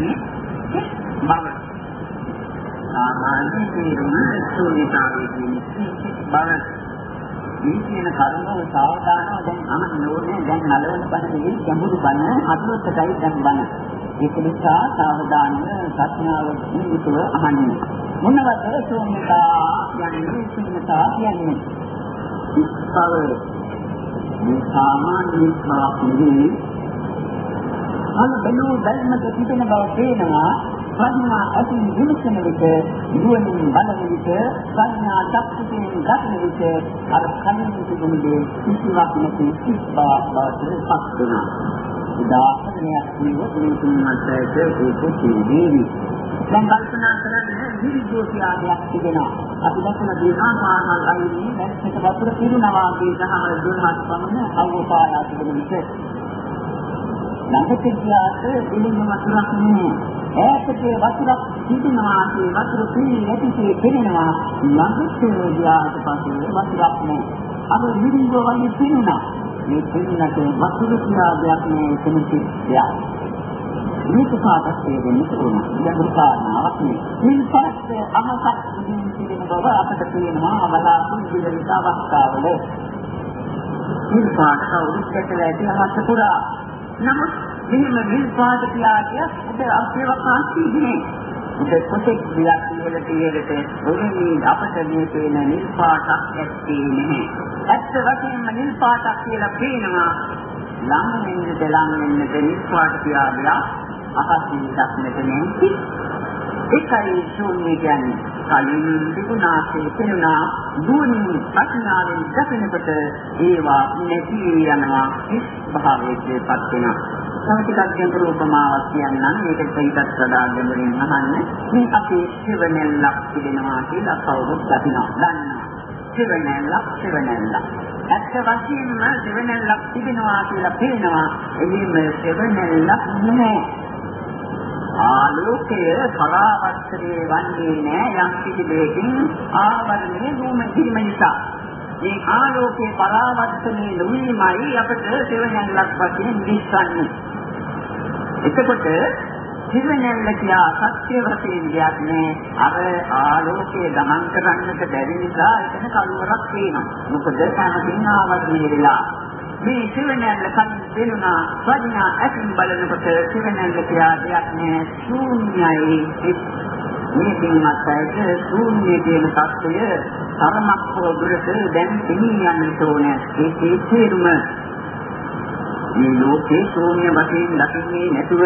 කියන්නේ බව. සාමාන්‍ය තේරුම ශූන්‍යතාවයේ කියන්නේ බව. මේ කියන කරුණ සාවධානව දැන් අහන්න ඕනේ දැන් නලවන බණේ ගැඹුරු බණ හතරකටයි දැන් බණ. ඒක නිසා සාවධානව ප්‍රඥාව නියුතුව අහන්න. මොනවද ශූන්‍යතා යන්නේ ශූන්‍යතා කියන්නේ? ඉස්තව මේ සාමාන්‍ය ස්වභාවයේ අන්න බැලූ බැලමක තිබෙන බව පේනවා ප්‍රඥා ඇති විමසන විට නුවණින් බලන විට ප්‍රඥා චක්කයෙන් දකින විට අර කලින් තිබුණේ කිසිවක් නැති කිස් බවක් බවට පත් වෙනවා. උදාහරණයක් කියනොත් මුතුන්මත්යට ඒක තේරෙවි. දැන් කල්පනා කරන්නේ විවිධෝතියාවක් තිබෙනවා. අපි දැක්කම දේහා මානල් අයිනේ දැන් එක වතුර පිරුණා වගේ ගහවල දුන්නත් පමණ අවෝපාය තිබෙන විට ළඟට ගියාට දෙලින්ම වතුරක් නෑ. ඈතට වතුරක් තිබෙනවා ඒ වතුර පිළි නැතිසේ පෙනෙනවා. ළඟට ගියාට පස්සේ වතුරක් නෑ. අර විරිංග වගේ පෙනුණා. මේ පෙනුනට වතුර කියලා දෙයක් නෑ කෙනෙක් දෙයක්. මේක කාටත් තේරෙන්න ඕන. ගැඹුරු කාරණාවක් නේ. මේ පස්සේ අහසක් තිබෙන බව අපට පේනවා බලාපොරොත්තු වෙන අවස්ථාවල. මේ පාඩක උත්තරට ඇති අවස්ථ පුරා නමුත් මෙහෙම විල් පාට කියාගේ ඔබ අපේවකාශී නේ. ඔබ පොතේ විලක් වල තියෙලට ඔන්නේ අපට මේ පේන නිල් පාටක් ඇත්තේ නැහැ. ඇත්ත වශයෙන්ම නිල් පාටක් කියලා පේනවා. ලං වෙන්නද ලං වෙන්නද නිල් පාට කියාගේ අහසින් දක්නට නැති. ඒකයි ශූන්‍ය කියන්නේ. කලින් තිබුණාසේ පෙනුණා දුවනින් ප්‍රඥාවෙන් දකිනකොට ඒවා නැති යනවා කිස් භාවයකටපත් වෙනවා. තව ටිකක් ගැඹුරු උපමාවක් කියන්නම් මේකට ඊටත් වඩා ගැඹුරින් අහන්න. මේ අපේ සිවණැල්ලක් තිබෙනවා කියලා කවුරුත් දකිනවා. දන්නවා. සිවණැල්ලක් සිවණැල්ලක්. ඇත්ත වශයෙන්ම සිවණැල්ලක් තිබෙනවා කියලා පේනවා. එහිම සිවණැල්ලක් නෙමෙයි. ආලෝකය පරාවර්තනයේ වන්නේ නැහැ යම් කිසි දෙයකින් ආවරණය වීම කිරීම නිසා. මේ ආලෝකයේ පරාවර්තනයේ නොවීමයි අපට සෙවණැල්ලක් වශයෙන් දිස්සන්නේ. එතකොට සිවණැල්ල කියා සත්‍ය වශයෙන් දෙයක් නෑ. අර ආලෝකයේ ගමන් කරන්නට බැරි නිසා එතන කලවරක් තියෙනවා. මොකද හැමතින් ආවරණය වෙලා මේ සිවනැල්ල කන් දෙනවා වදිනා ඇතින් බලනකොට සිවනැල්ල කියලා දෙයක් නෑ ශූන්‍යයි. මේ කිමත් ඇයට ශූන්‍ය කියන தත්ත්වය තරමක් හෝ දුරට දැන් එන්නේ යන්නට ඕනේ. ඒ තේරුම මේ ලෝකේ ශූන්‍ය වශයෙන් දකින්නේ නැතුව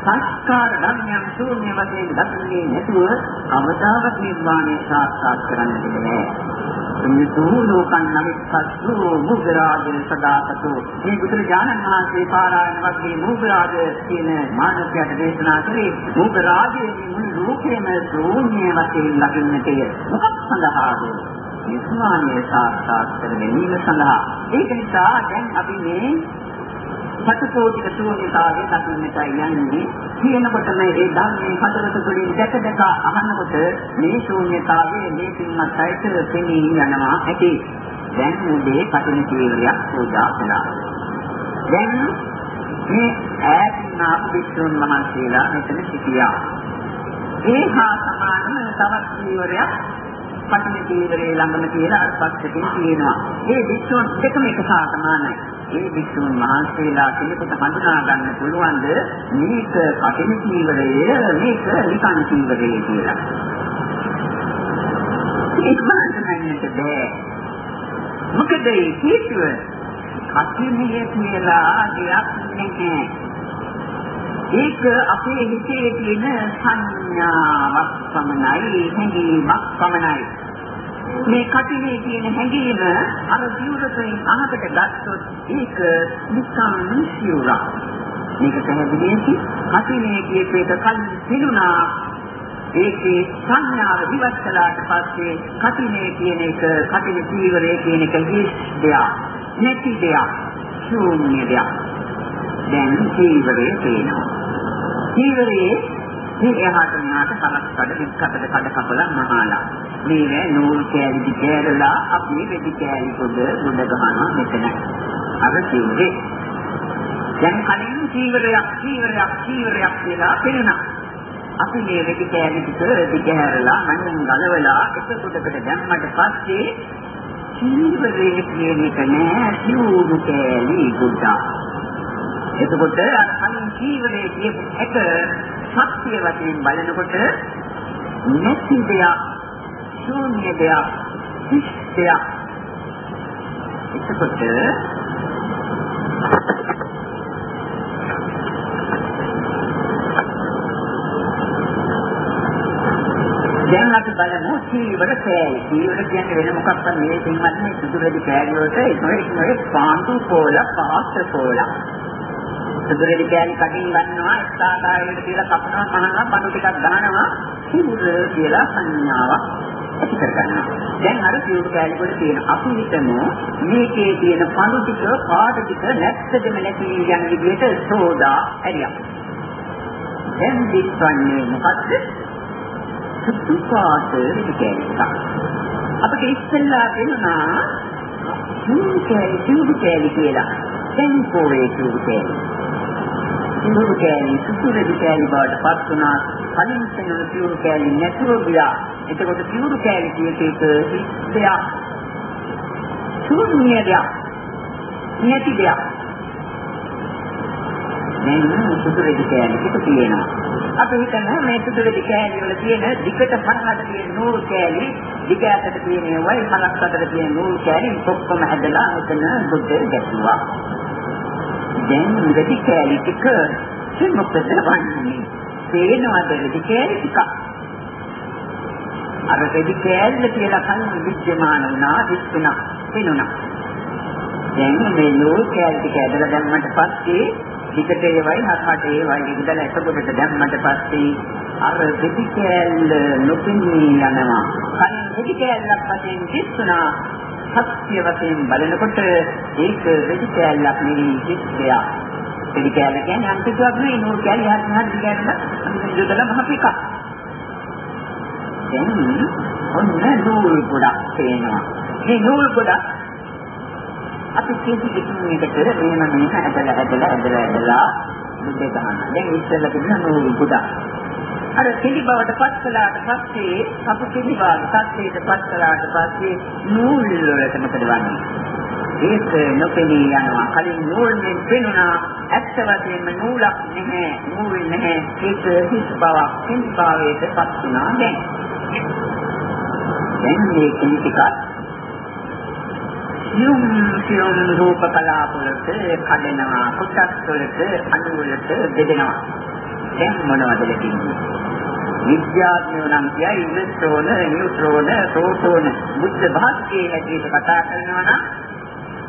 සංස්කාර ධර්මයන් ශූන්‍ය වශයෙන් දකින්නේ නැතුව අවතාරක නිර්වාණය සාක්ෂාත් කරගන්න බැහැ සම්මිතෝ ලෝකං නමිස්සස්සු මුගරාජ සදාතතු මේ බුදුරජාණන් වහන්සේ පාරායන වගේ මුගරාජ කියන මානවයාට දේශනා කළේ මුගරාජයේ මුළු ලෝකෙම ශූන්‍ය වශයෙන් ලකින්නටය මොකක් සඳහාද? නිර්වාණය සාක්ෂාත් කර ගැනීම සඳහා. ඒක නිසා දැන් අපි මේ සතුටෝතික ශූන්‍යතාවය දකින්නටයි යන්නේ. කියනකොට මේ ධර්මයේ හතරක තුළින් දැක දැක අහනකොට මේ ශූන්‍යතාවයේ මේ පින්වත් අයට පෙනී යනවා ඇති. දැන් උදේ කටින කීවරයක් පූජා කළා. දැන් මේ ඈතින් ආපිටුන් මහන්සියලා මෙතන සිටියා. ඒ හා සමානව තවත් කීවරයක් පටින කීවරේ ළඟම කියලා පස්සකින් තියෙනවා ඒ විශ්ව දෙකම එක සමානයි. ඒ වික්ෂුන් වහන්සේලා කෙනෙකුට හඳුනා ගන්න පුළුවන්ද මේක කටින චීවරය මේක නිකන් චීවරය කියලා. ඒක වහන්සේන්නට බෑ. මොකද ඒ හේතුව කටිනේ කියලා දෙයක් නැහැ. ඒක අපේ හිතේ තියෙන සංඥාවක් පමණයි හැඟීමක් පමණයි. මේ කටිනේ කියන හැඟීම අර ජීවිතයෙන් අහකට ගත්තොත් ඒක නිකම් සිවුරක්. මේක පැහැදිලියි කටිනේ කියපු එක කලින් පිළුණා ඒකේ සංඥාව ඉවත් කළාට පස්සේ කටිනේ කියන එක කටින ජීවරය කියන එක හිස් දෙයක්. නැති දෙයක්. ශූන්‍ය දෙයක්. දැන් ජීවරේ පේනවා. ජීවරේ මේ එහාට මෙහාට හරක් කඩ පිටකට කඩ කපලා මහාලා. මේ නූල් කෑලි දිගෑරලා අපි වෙදි කෑලි පොද ගොඩ ගහනවා මෙතන. අර කිව්වේ දැන් කලින් චීවරයක් චීවරයක් චීවරයක් කියලා පෙනුණා. අපි මේ වෙඩි කෑලි ටික දිගහැරලා මනින් ගලවලා එක කොටකට දැම්මට පස්සේ චීවරයේ කියන එක නෑ චූරු කෑලි ගුඩා. එතකොට අර කලින් චීවරයේ කියපු එක ශක්තිය වශයෙන් බලනකොට නැති දෙයක් ශූන්‍ය දෙයක් හිස් දෙයක්. එතකොට දැන් අපි බලමු චීවර කෑලි. චීවර කියන්නේ වෙන මොකක්ද? මේ පින්වත් මේ සුදුරදි කෑලි වලට ඒකේ ඉන්නේ පාන්තු පොල පාස්ත පොල. සුදුරදි කෑලි කටින් ගන්නවා එක්සාකාරයකට කියලා කපනවා කනවා පඳු ටිකක් දානවා චීවර කියලා සංඥාවක්. ඇති කරගන්නවා. දැන් අර චීවර කෑලි වල තියෙන අපි හිතමු මේකේ තියෙන පඳු ටික පාට ටික නැත්තදම නැති යන විදිහට සෝදා ඇරියක්. දැන් දිස්වන්නේ මොකද්ද? සුපාත විදිහට. අපිට ඉස්සෙල්ලා වෙනවා සූකේ සූකේ කියලා. ටෙම්පෝරේ සූකේ. සූකේ සුසුරේ කෑලි බවට පත් වුණා. කලින් තැන සූකේ නැතුව ගියා. එතකොට සූකේ කියේක හිස්සයක්. ශූන්‍යයක්. නැති දෙයක්. දැන් සුසුරේ කෑලි පිට තියෙනවා. අපි හිතමු මේ සුදුලි කෑලි වල තියෙන දිගට හරහට තියෙන නූල් කෑලි දිග අතට තියෙන වයි හලක් අතට තියෙන නූල් කෑලි ඔක්කොම ඇදලා එතන බුද්ධ ගැටුවා. දැන් ඉඳි කෑලි ටික මොකද වන්නේ? පේනවද ඉඳි කෑලි ටික? අර දෙවි කෑල්ල කියලා කලින් විද්‍යමාන වුණා, දිස්ුණා, පෙනුණා. දැන් මේ නූල් කෑලි ටික ඇදලා දැම්මට පස්සේ ටිකට ඒවයි හත්හට ඒවයි ඉඳලා එකකොටට දැම්මට පස්සේ අර දෙටි කෑල්ල නොපෙනී යනවා. කලින් දෙටි කෑල්ලක් වශයෙන් දිස්සුණා. සත්‍ය වශයෙන් බලනකොට ඒක දෙටි කෑල්ලක් නෙවෙයි දිස්සයක්. දෙටි කෑල්ල කියන්නේ අන්තිමට නෙවෙයි නූල් කෑල්ල යහත් මහත් කෑල්ල යොදලා මහපිකක්. දැන් ඔන්න නූල් ගොඩක් පේනවා. මේ නූල් ගොඩක් අපි කිසි කිසිමකට වෙන මේක ඇදලා ඇදලා ඇදලා ඇදලා මුදේ ගන්න. දැන් ඉස්සෙල්ලා තිබුණ නූල් ගොඩක්. අර කිලි බවට පත් කළාට පස්සේ අපු කිලි බවට සත්‍යයට පත් කළාට පස්සේ නූල් වලට මොකද වන්නේ? ඒක නොපෙනී යනවා. කලින් නූල් මෙන් පෙනුණා ඇත්ත වශයෙන්ම නූලක් නැහැ. නූල් නැහැ. ඒක හිස් බවක්, හිස් භාවයට පත් වුණා දැන්. දැන් මේ කිලි ටිකක් යම් යම් රූප කලාපවලට කඩනවා කොටස් වලට අණු වලට බෙදෙනවා දැන් මොනවද ලැබෙන්නේ? විද්‍යාඥයෝ නම් කියයි ඉලෙක්ට්‍රෝන නියුට්‍රෝන ප්‍රෝටෝන බුද්ධ භාෂයේ හැටියට කතා කරනවා නම්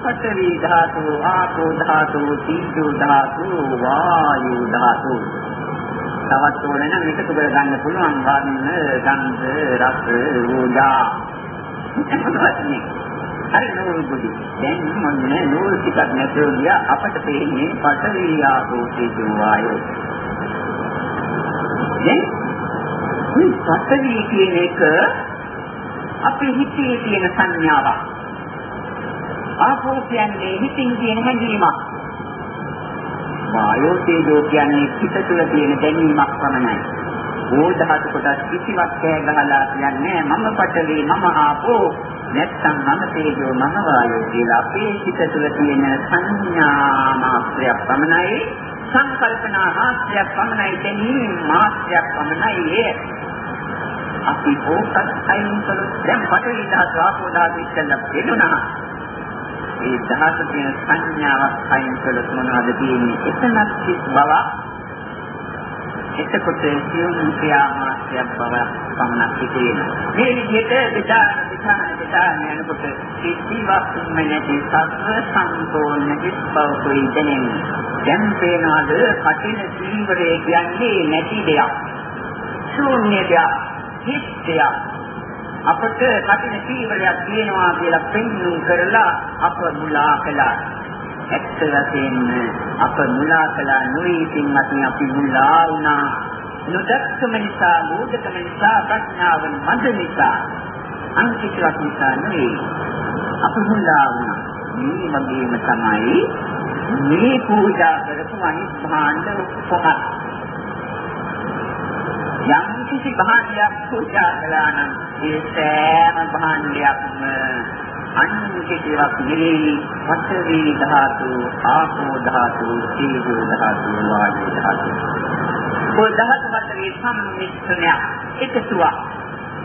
පඨවි ධාතු ආපෝ ධාතු තීජෝ ධාතු වායු ධාතු. තවත් ඕන නම් එකතු කර ගන්න පුළුවන් වර්ණ ගන්ධ රස ඕජා හරි නූල් බුදි. දැන් මොන්නේ නූල් ටිකක් නැතුව ගියා. අපට පේන්නේ පඨවි ආපෝ තේජෝ වායෝ. දැන් මේ පඨවි කියන එක අපේ හිතේ තියෙන සංඥාවක්. ආපෝ කියන්නේ හිතින් තියෙන හැඟීමක්. වායෝ තේජෝ කියන්නේ හිත තුළ තියෙන දැනීමක් පමණයි. ඕධාතු කොටස් කිසිවක් කෑ ගහලා කියන්නේ මම පටලි මම ආපෝ නැත්තම් මම තේජෝ මම වායෝ කියලා අපේ හිත තුළ තියෙන සංඥා මාත්‍රයක් පමණයි සංකල්පනා මාත්‍රයක් පමණයි දැනීම මාත්‍රයක් පමණයි ඒ. අපි ඕකත් අයින් කළොත් දැන් පටලි ධාතු ආපෝ ධාතු ඉස්සෙල්ලා වෙනුණා ඒ ධාතු කියන සංඥාවක් අයින් කළොත් මොනවද තියෙන්නේ? එතනක් කිස් බවක් එතකොට සියුම් ක්‍රියාමාත්‍යක් බව පමණක් තියෙනවා. මේ විදිහට විචාර විචාර විචාර යනකොට කිසිවක් නැති සත්‍ය සම්පූර්ණ කිස්බව කුයි දැනෙන්නේ. දැන් පේනවාද කටින සීවරය කියන්නේ නැති දෙයක්. ශූන්‍ය දෙයක්. හිස් දෙයක්. අපට කටින සීවරයක් තියෙනවා කියලා පෙන්වුම් කරලා අප මුලා කළා. ඇත්ත වශයෙන්ම අප මුලා කළා නොවේ පින්වත්නි අපි මුලා වුණා නොදක්කම නිසා මෝඩකම නිසා ප්‍රඥාව මන්ද නිසා අන්තිකවක් නිසා නෙවෙයි. අප මුලා වුණා. මේ වගේම තමයි මේ පූජා කරපු අනිත් භාණ්ඩ ඔක්කොම යම් කිසි භාණ්ඩයක් පූජා කළා නම් ඒ සෑම භාණ්ඩයක්ම අන්න කිසිවක් නෙවෙයි. පඨවි ධාතු ආපෝ ධාතු තේජෝ ධාතු වායු ධාතු. ඔය ධාතු හතරේ සම්මිශ්‍රණය එකතුවක්.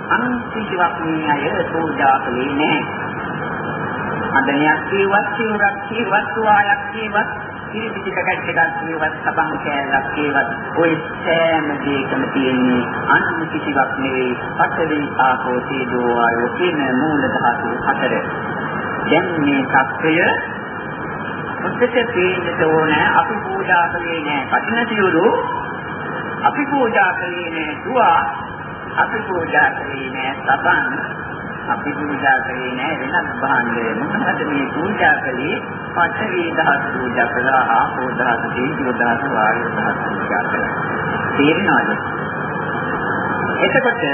අන්න කිසිවක් මේ අය පූජා කළේ නැහැ. අදනියක් කීවත් සිවුරක් කීවත් වායක් කීවත් පිළිපිටි පැකට් එකක් කීවත් සබන් කෑල්ලක් කීවත් ඔය සෑම දෙයකම තියෙන්නේ අන්න කිසිවක් නෙවෙයි පඨවි ආපෝ තේජෝ වායෝ කියන මූල ධාතු හතර. දැන් මේ සත්‍යය මුත්තේ පේන්නට ඕන. අපි පූජා කළේ නෑ. කටින සිවුරු අපි පූජා කළේ නෑ දුවා අපි පූජා කළේ නෑ සබන් අපි පූජා කළේ නෑ වෙනත් භාණ්ඩ මොකද මේ පූජා කළේ? පඨවි ධාතු පූජා කළා ආපෝ ධාතු තේජෝ ධාතු වායු ධාතු පූජා කළා. තේරෙනවද? එතකොට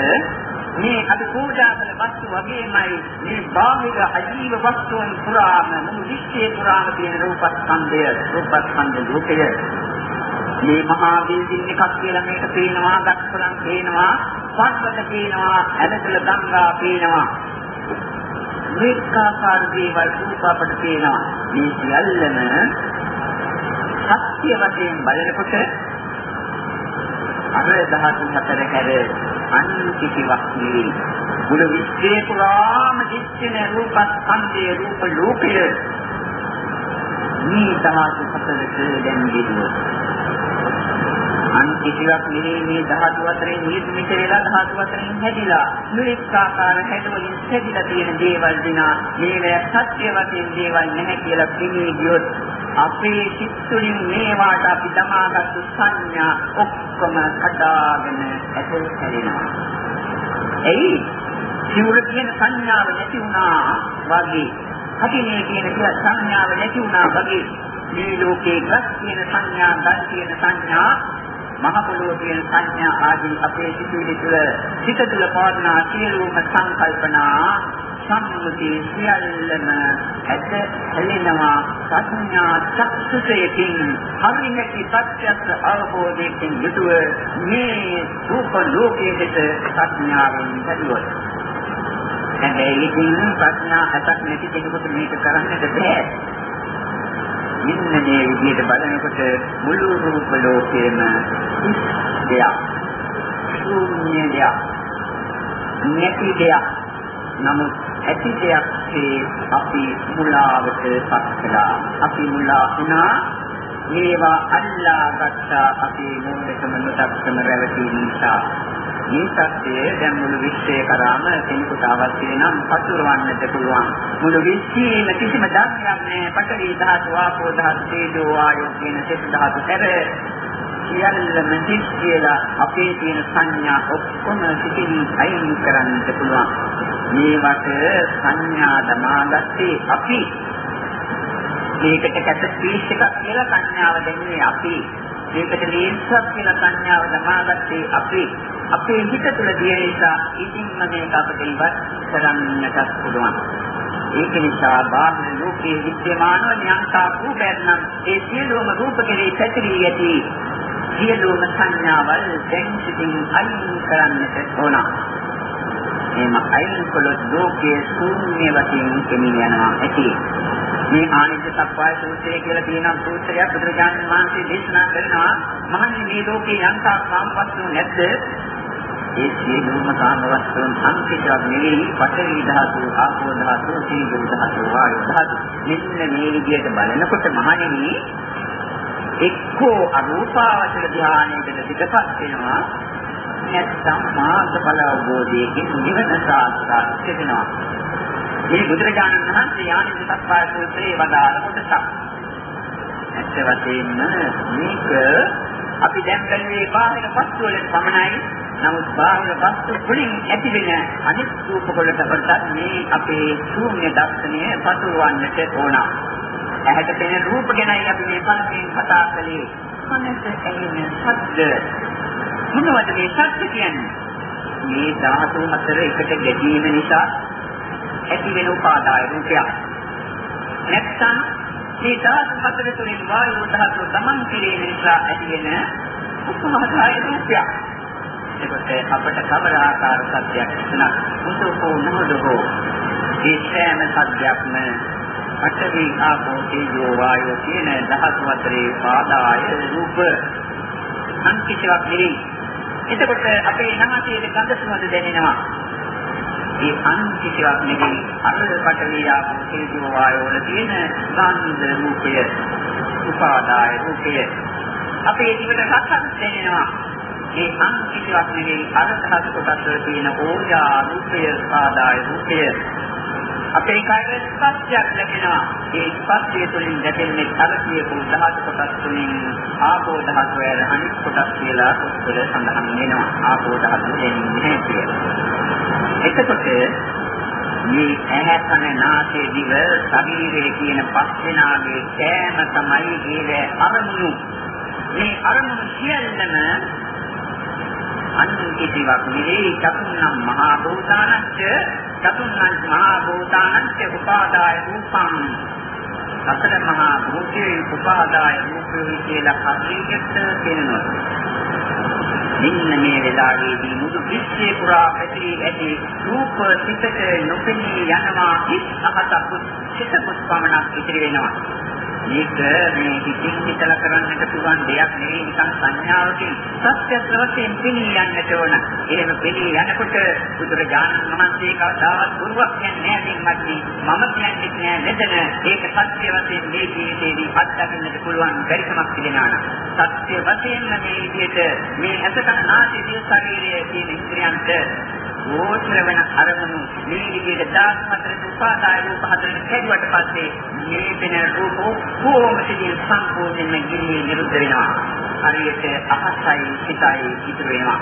මේ අපි පූජා කළ වස්තු වගේමයි මේ බාහිර අජීව වස්තුන් පුරාම මුළු විශ්වයේ පුරාම තියෙන රූපස්කන්ධය රූපස්කන්ධ රූපය මේ මහා වේදින් එකක් කියලා මේක පේනවා දක්වලන් පේනවා පස්වත පේනවා ඇදකල ගංගා පේනවා. මේකාකාර දේවල් රූප අපට පේනවා. මේ සියල්ලම සත්‍ය වශයෙන් බලනකොට අර ධාතු හතර හැර අන් කිසිවක් නෙවෙයි මුළු විශ්වයේ පුරාම දිස්සින රූපස්කන්ධයේ රූප ලෝකය. මේ ධාතු හතරට දැන් ගෙදුවා අන් කිසිවක් නෙවෙයි මේ ධාතු අතරින් නිර්මිත වෙලා ධාතු අතරින් හැදිලා මෙලෙස් ආකාර හැඩවලින් හැදිලා තියෙන දේවල් දිනා. මේවැ සත්‍ය වශයෙන් දේවල් නැහැ කියලා පිළි ගියොත් අපේ සිත් තුළින් මේවාට අපි දමාගත්තු සංඥා ඔක්කොම කඩාගෙන ඇතුල් කරනවා. එයි සිවුර කියන සංඥාව නැති වුණා වගේ. කටිනේ කියන සංඥාව නැති වුණා වගේ. මේ ලෝකේ ගස් කියන සංඥා, දල් කියන සංඥා මහ පොළොව කියන සංඥා ආදී අපේ සිතුවිලි තුළ සිත තුළ පවර්ණා සියලුම සංකල්පනා සම්මුති සියල්ලම ඇද හැලෙනවා සංඥා චක්සුසයකින් හරිනකි සත්‍යත් අවබෝධයෙන් යුතුව මේ රූප ලෝකයේ දෙත සංඥාවෙන් බැලුවොත්. හැබැයි ඉතින් ප්‍රඥා හතක් නැති කෙනෙකුට මේක කරන්නට බෑ. මෙන්න මේ විදිහට බලනකොට මුළු රූප ලෝකයේම දෙයක්. ශූන්‍ය දෙයක්. නැති දෙයක්. නමුත් ඇති දෙයක් අපි මුලාවට පත් කළා. අපි මුලා වුණා. මේවා අල්ලා ගත්තා අපේ මොහොතකම නොදක්කම රැවටීම නිසා මේ සත්‍යය දැන් මුළු විශ්වය කරාම කෙනෙකුට අවශ්‍ය නම් පතුරවන්නට පුළුවන්. මුළු විශ්වයේම කිසිම ධර්මයක් නැහැ. පඨවි ධාතු, ආපෝ ධාතු, තේජෝ වායෝ කියන සෙත් ධාතු හැර සියල්ලම සිත් කියලා අපේ තියෙන සංඥා ඔක්කොම සිතින් අයින් කරන්නට පුළුවන්. මේවට සංඥා දමාගත්තේ අපි මේකට කැට පීස් එකක් කියලා සංඥාව දෙන්නේ අපි. මේකට ලේන්සක් කියලා සංඥාව දමාගත්තේ අපි. අපේ හිත තුළ තියෙන නිසා ඉතින්ම මේක අපිට ඉවත් කරන්නට පුළුවන්. ඒක නිසා බාහිර ලෝකයේ විද්‍යමාන ඥානතා රූපයන්නම් ඒ සියලුම රූප කෙරේ පැතිරී ඇති සියලුම සංඥාවල් දැන් සිටින් අයින් කරන්නට ඕන. එම අයින් කළොත් ලෝකයේ ශූන්‍ය වශයෙන් කෙමින් යනවා ඇති. මේ ආනිච්ච සප්පාය සූත්‍රය කියලා තියෙන සූත්‍රයක් බුදුරජාණන් වහන්සේ දේශනා කරනවා මහන්නේ මේ ලෝකේ යන්තා සාම්පත්තු නැද්ද ඒ සියලුම කාම වස්තුන් අන්තිකව නෙවෙයි පඨවි ධාතු, ආපෝ ධාතු, තේජෝ ධාතු, වායු ධාතු. මෙන්න මේ විදිහට බලනකොට මහණෙනි එක්කෝ අරූපාවචර ධානයකට පිටපත් වෙනවා නැත්නම් මාර්ගඵල අවබෝධයකින් නිවන සාක්ෂාත් වෙනවා. මේ බුදුරජාණන් වහන්සේ යානික සත්පාය සූත්‍රයේ වදාළ කොටසක්. ඇත්ත වශයෙන්ම මේක අපි දැන් බැලුවේ බාහිර වස්තු වලින් පමණයි නමුත් බාහිර වස්තු වලින් ඇතිවෙන අනිත් රූප වලට වඩා මේ අපේ ශූන්‍ය දර්ශනය පතුරවන්නට ඕන. ඇහැට පෙනෙන රූප ගැනයි අපි මේ පළමුවෙන් කතා කළේ. කනට ඇහෙන ශබ්ද. මොනවද මේ ශබ්ද කියන්නේ? මේ ධාතු හතර එකට ගැටීම නිසා ඇතිවෙන උපාදාය රූපයක්. නැත්නම් මේ ධාතු හතර තුලින් වායු ධාතුව තමන් කිරීම නිසා ඇතිවෙන උපාදාය රූපයක්. ඒකට අපට කවර ආකාර සත්‍යයක් තුනක් මුසෝකෝ නහදෝ ඒ සෑම සත්‍යයක්ම අටවි ආපෝ තේජෝ වායෝ කියන ධාතු හතරේ පාදාය රූප සංකිතවක් නෙවෙයි. එතකොට අපේ නාසයේ ගඳ සුවඳ දැනෙනවා. ඒ අන්තිකයක් නෙවෙයි අර පටවිය ආපෝතේජෝ වායෝ වල තියෙන ගන්ධ රූපය උපාදාය රූපය. අපේ ජීවිත රසක් දැනෙනවා. ඒ අන්තිකයක් නෙවෙයි අර දහස් කොටස් වල තියෙන ඕජා රූපය උපාදාය රූපය. අපේ කායයේ ස්පර්ශයක් ලැබෙනවා ඒ ස්පර්ශය තුළින් ලැබෙන්නේ අර කියපු දහස් කොටස් තුළින් ආපෝ දහස් වල අනිත් කොටස් කියලා පොත්වල සඳහන් වෙනවා. ආපෝ දහස් දෙන්නේ නැහැ කියලා. එතකොට මේ ඇහැ කන නාසය දිව ශරීරය කියන පස් දෙනාගේ සෑම තමයි ඒවේ අරමුණු. මේ අරමුණු සියල්ලම අන්තිකිවක් නෙවෙයි. චතුන්නම් මහා භූතානච්ච චතුන්නම් මහා භූතානච්ච උපාදාය රූපං. සතර මහා භූතේ උපාදාය රූපේ කියලා හරියට කියනවා. මෙන්න මේ වෙලාවේදී මුළු විශ්වය පුරා පැතිරී ඇති රූප සිතට නොපෙනී යනවා හිස් අහතක් සිත පුස්පමණක් ඉතිරි වෙනවා. මේක මේ හිතින් හිතලා කරන්නට පුළුවන් දෙයක් නෙවෙයි නිකන් සංඥාවකින් සත්‍ය වශයෙන් පිළී යන්නට ඕන. එහෙම පිළී යනකොට බුදුරජාණන් වහන්සේ කවදාවත් ගුරුවක් කියන්නේ නැහැ මම කියන්නේ නෑ මෙතන ඒක සත්‍ය වශයෙන් මේ ජීවිතේදී අත්දකින්නට පුළුවන් බැරිකමක් තිබෙනවා. සත්‍ය වශයෙන්ම මේ විදිහට මේ අසකන නාසය දිය ශරීරයේ තියෙන ඉන්ද්‍රියන්ට ගෝචර වෙන අරමුණු මේ විදිහට 14 උපාදාය රූප හතරෙන් හැදුවට පස්සේ මේ වෙන රූප කොහොමදදී සම්පූර්ණයෙන්ම ගිලිහි නිරුද්ධ වෙනවා. හරියට අහසයි සිතයි ඉතුරු වෙනවා.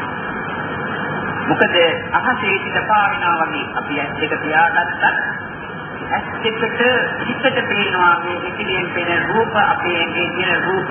මොකද අහසේ සිට පාවෙනවා වගේ අපි ඇස් දෙක පියාගත්තත් ඇස් දෙකට හිතට පේනවා මේ ඉතිරියෙන් පේන රූප අපේ ඇඟේ තියෙන රූප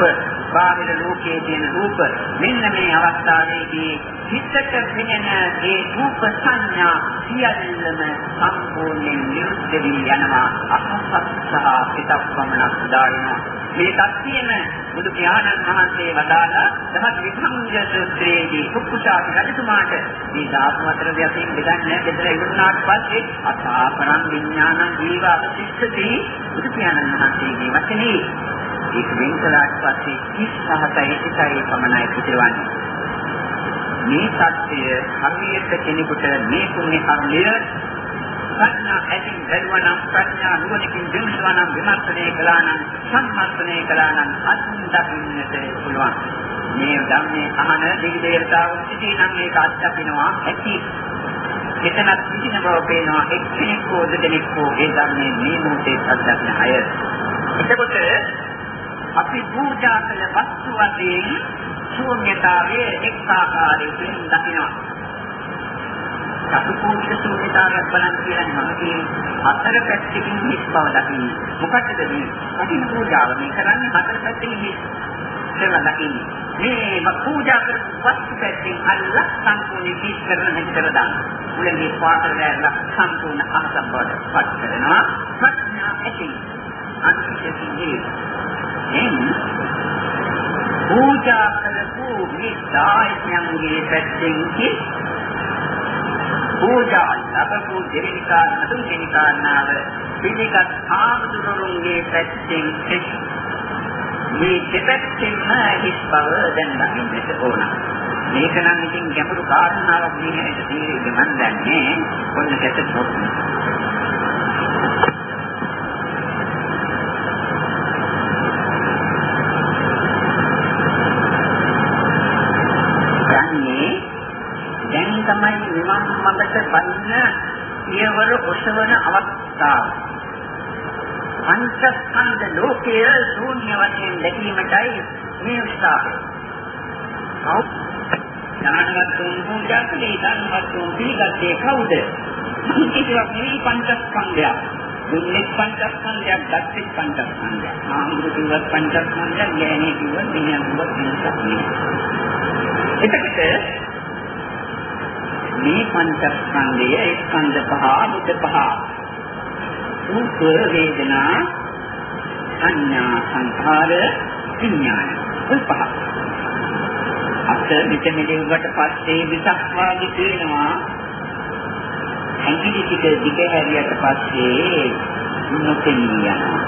බාහිර ලෝකයේ තියෙන රූප. මෙන්න මේ අවස්ථාවේදී හිතට පෙනෙන ඒ රූප සංඥා සියල්ලම සම්පූර්ණයෙන් නිරුද්ධ වී යනවා. අහසත් සහ පිටක් පමණක් දානවා මේ තත්ත්වයේම බුදු පියාණන් වහන්සේ වදාළා දහස් විභංජ සූත්‍රයේදී කුක්කුසාති රජතුමාට මේ ධාතු හතර දෙකෙන් බෙදන්නේ දෙතර ඉවරනාට පස්සේ අසාපරං විඥානං ජීව අවශිෂ්ඨති බුදු පියාණන් වහන්සේගේ වචනේ ඒක වෙන් කළාට පස්සේ 37යි සිතයි පමණයි පිටවන්නේ මේ සත්‍යය හරියට කෙනෙකුට මේ කුණේ කර්මය ප්‍රඥා ඇතින් බැලුවා නම් ප්‍රඥා නුවණකින් විමසුවා නම් විමර්ශනය කළා නම් සම්මර්ථනය කළා නම් අත්දකින්නට පුළුවන්. මේ ධම්මේ අහන දෙවි දේවතාවුන් සිටී නම් මේක අත්දකින්නවා ඇති. එතනත් විදින බව පේනවා එක්කෙනෙක් හෝ දෙදෙනෙක් හෝ ඒ ධර්මයේ මේ මොහොතේ අත්දකින අය. එතකොට අපි පූජා කළ වස්තු වශයෙන් ශූන්‍යතාවයේ එක් ආකාරයකින් දකිනවා. සතුපෝෂ ශූන්‍යතාවයක් බලන්න කියන්නේ මගේ හතර පැත්තකින් හිස් බව දකින්නේ. මොකටද මේ? කටින් පූජාව මේ කරන්නේ හතර පැත්තකින් හිස් කරලා දකින්නේ. මේ පූජා කරපු වස්තු පැත්තෙන් අල්ලා සම්පූර්ණ හිස් කරන හැටි කර දාන්න. මුලින්ම පාතරලා සම්පූර්ණ අහසක් බවට පත් කරනවා. ප්‍රඥා ඇති. අන්තිමේදී එන්නේ පූජා කරපු මේ දායකයන්ගේ පැත්තෙන් කිස් පූජා ලැබපු දෙවෙනි කාරණා තුන්වෙනි කාරණාව පිළිගත් ආමුදුරුන්ගේ පැත්තෙන් මේ දෙපැත්තෙන්ම හිස් බව දැන් දකින්නට ඕන. මේක නම් ඉතින් ගැඹුරු කාරණාවක් නෙවෙයි තීරෙන්නේ මන් දන්නේ ඔන්න කැට පොත්. තමයි නිවන් මඟට බන්න පියවර ඔසවන අවස්ථාව. පංචස්කන්ධ ලෝකයේ ශූන්‍ය වශයෙන් දැකීමටයි මේ උත්සාහය. ඥානවත් පූජා කලේ දානවත් පිළිගත්තේ කවුද? කිසිවක් නෙවෙයි පංචස්කන්ධය. දුන්නේ පංචස්කන්ධයක් දැක්කේ පංචස්කන්ධයක්. ආමුදු කිව්වත් පංචස්කන්ධයක්, යෑනේ කිව්වත් මෙහෙම කිව්වත් වෙනසක් නෑ. එතකොට මේ පංචස්කන්ධය ස්කන්ධ පහ මුද පහ රූප වේදනා සංඥා සංඛාර විඥාන ඔය පහ. අත මෙතන දෙව්වට පස්සේ විසක් වාගේ තියෙනවා. ඇඟිලි ටික දිග හැරියට පස්සේ නොපෙනී යනවා.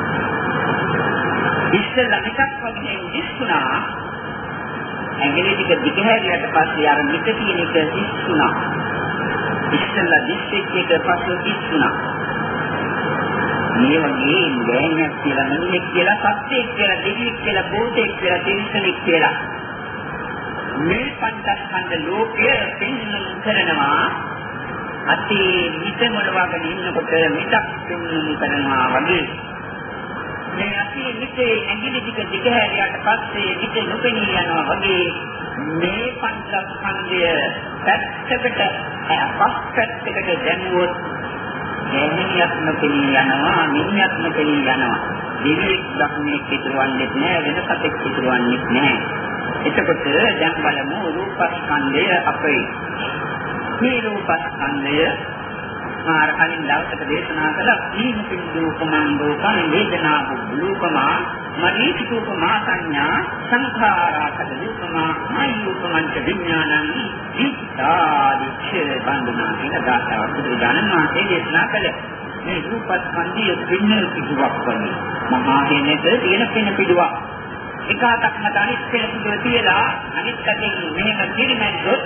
ඉස්සෙල්ලා එකක් වගේ ඉස්සුනා ඇඟිලි ටික දිග හැරියට පස්සේ අර මිට තියෙන එක ඉස්සුනා. ඉස්සෙල්ලා දිස්සෙක් එක පස්සේ ඉස්සුනා. මේ වගේ ගෑණියක් කියලා මිනිහෙක් කියලා සත්‍යයක් කියලා දෙවියෙක් කියලා භූතයෙක් කියලා තිරිසනෙක් කියලා. මේ පංචස්කන්ධ ලෝකය පෙන්වන කරනවා. අතේ මිත මොලවගෙන ඉන්නකොට මිතක් තුන්නුම් කරනවා වගේ. මේ අතේ මිතේ ඇඟිලි ටික දිග හැරියට පස්සේ මිත නොපෙනී යනවා වගේ මේ පංචස්කන්ධය පැත්තකට පස් පැත්තකට දැමුවොත් ගැහණියක් නොපෙනී යනවා නිමියක් නොපෙනී යනවා. දිවික් දක්නේ ඉතුරුවන්නේ නැහැ වෙන කතෙක් ඉතුරුවන්නේ නැහැ. එතකොට දැන් බලමු රූපස්කන්ධය අපේ. මේ රූපස්කන්ධය මාර කලින් දවසක දේශනා කළා දීන පින්දුපමං රූපං වේදනා බුලූපමා මනීචුපමා සංඥා සංඛාරාකද රූපමා මයූපමංච විඥානං විත්තාදිච්ඡ බන්ධනා කියන දාතාව බුදුරජාණන් වහන්සේ දේශනා කළේ. මේ රූපස්කන්ධය පින්න පිටුවක් වගේ. මහා හේනෙද තියෙන පින්න පිටුවක්. එක අතක් මත අනිත් පින්න පිටුව තියලා අනිත් අතින් මෙහෙම කිරිමැද්දොත්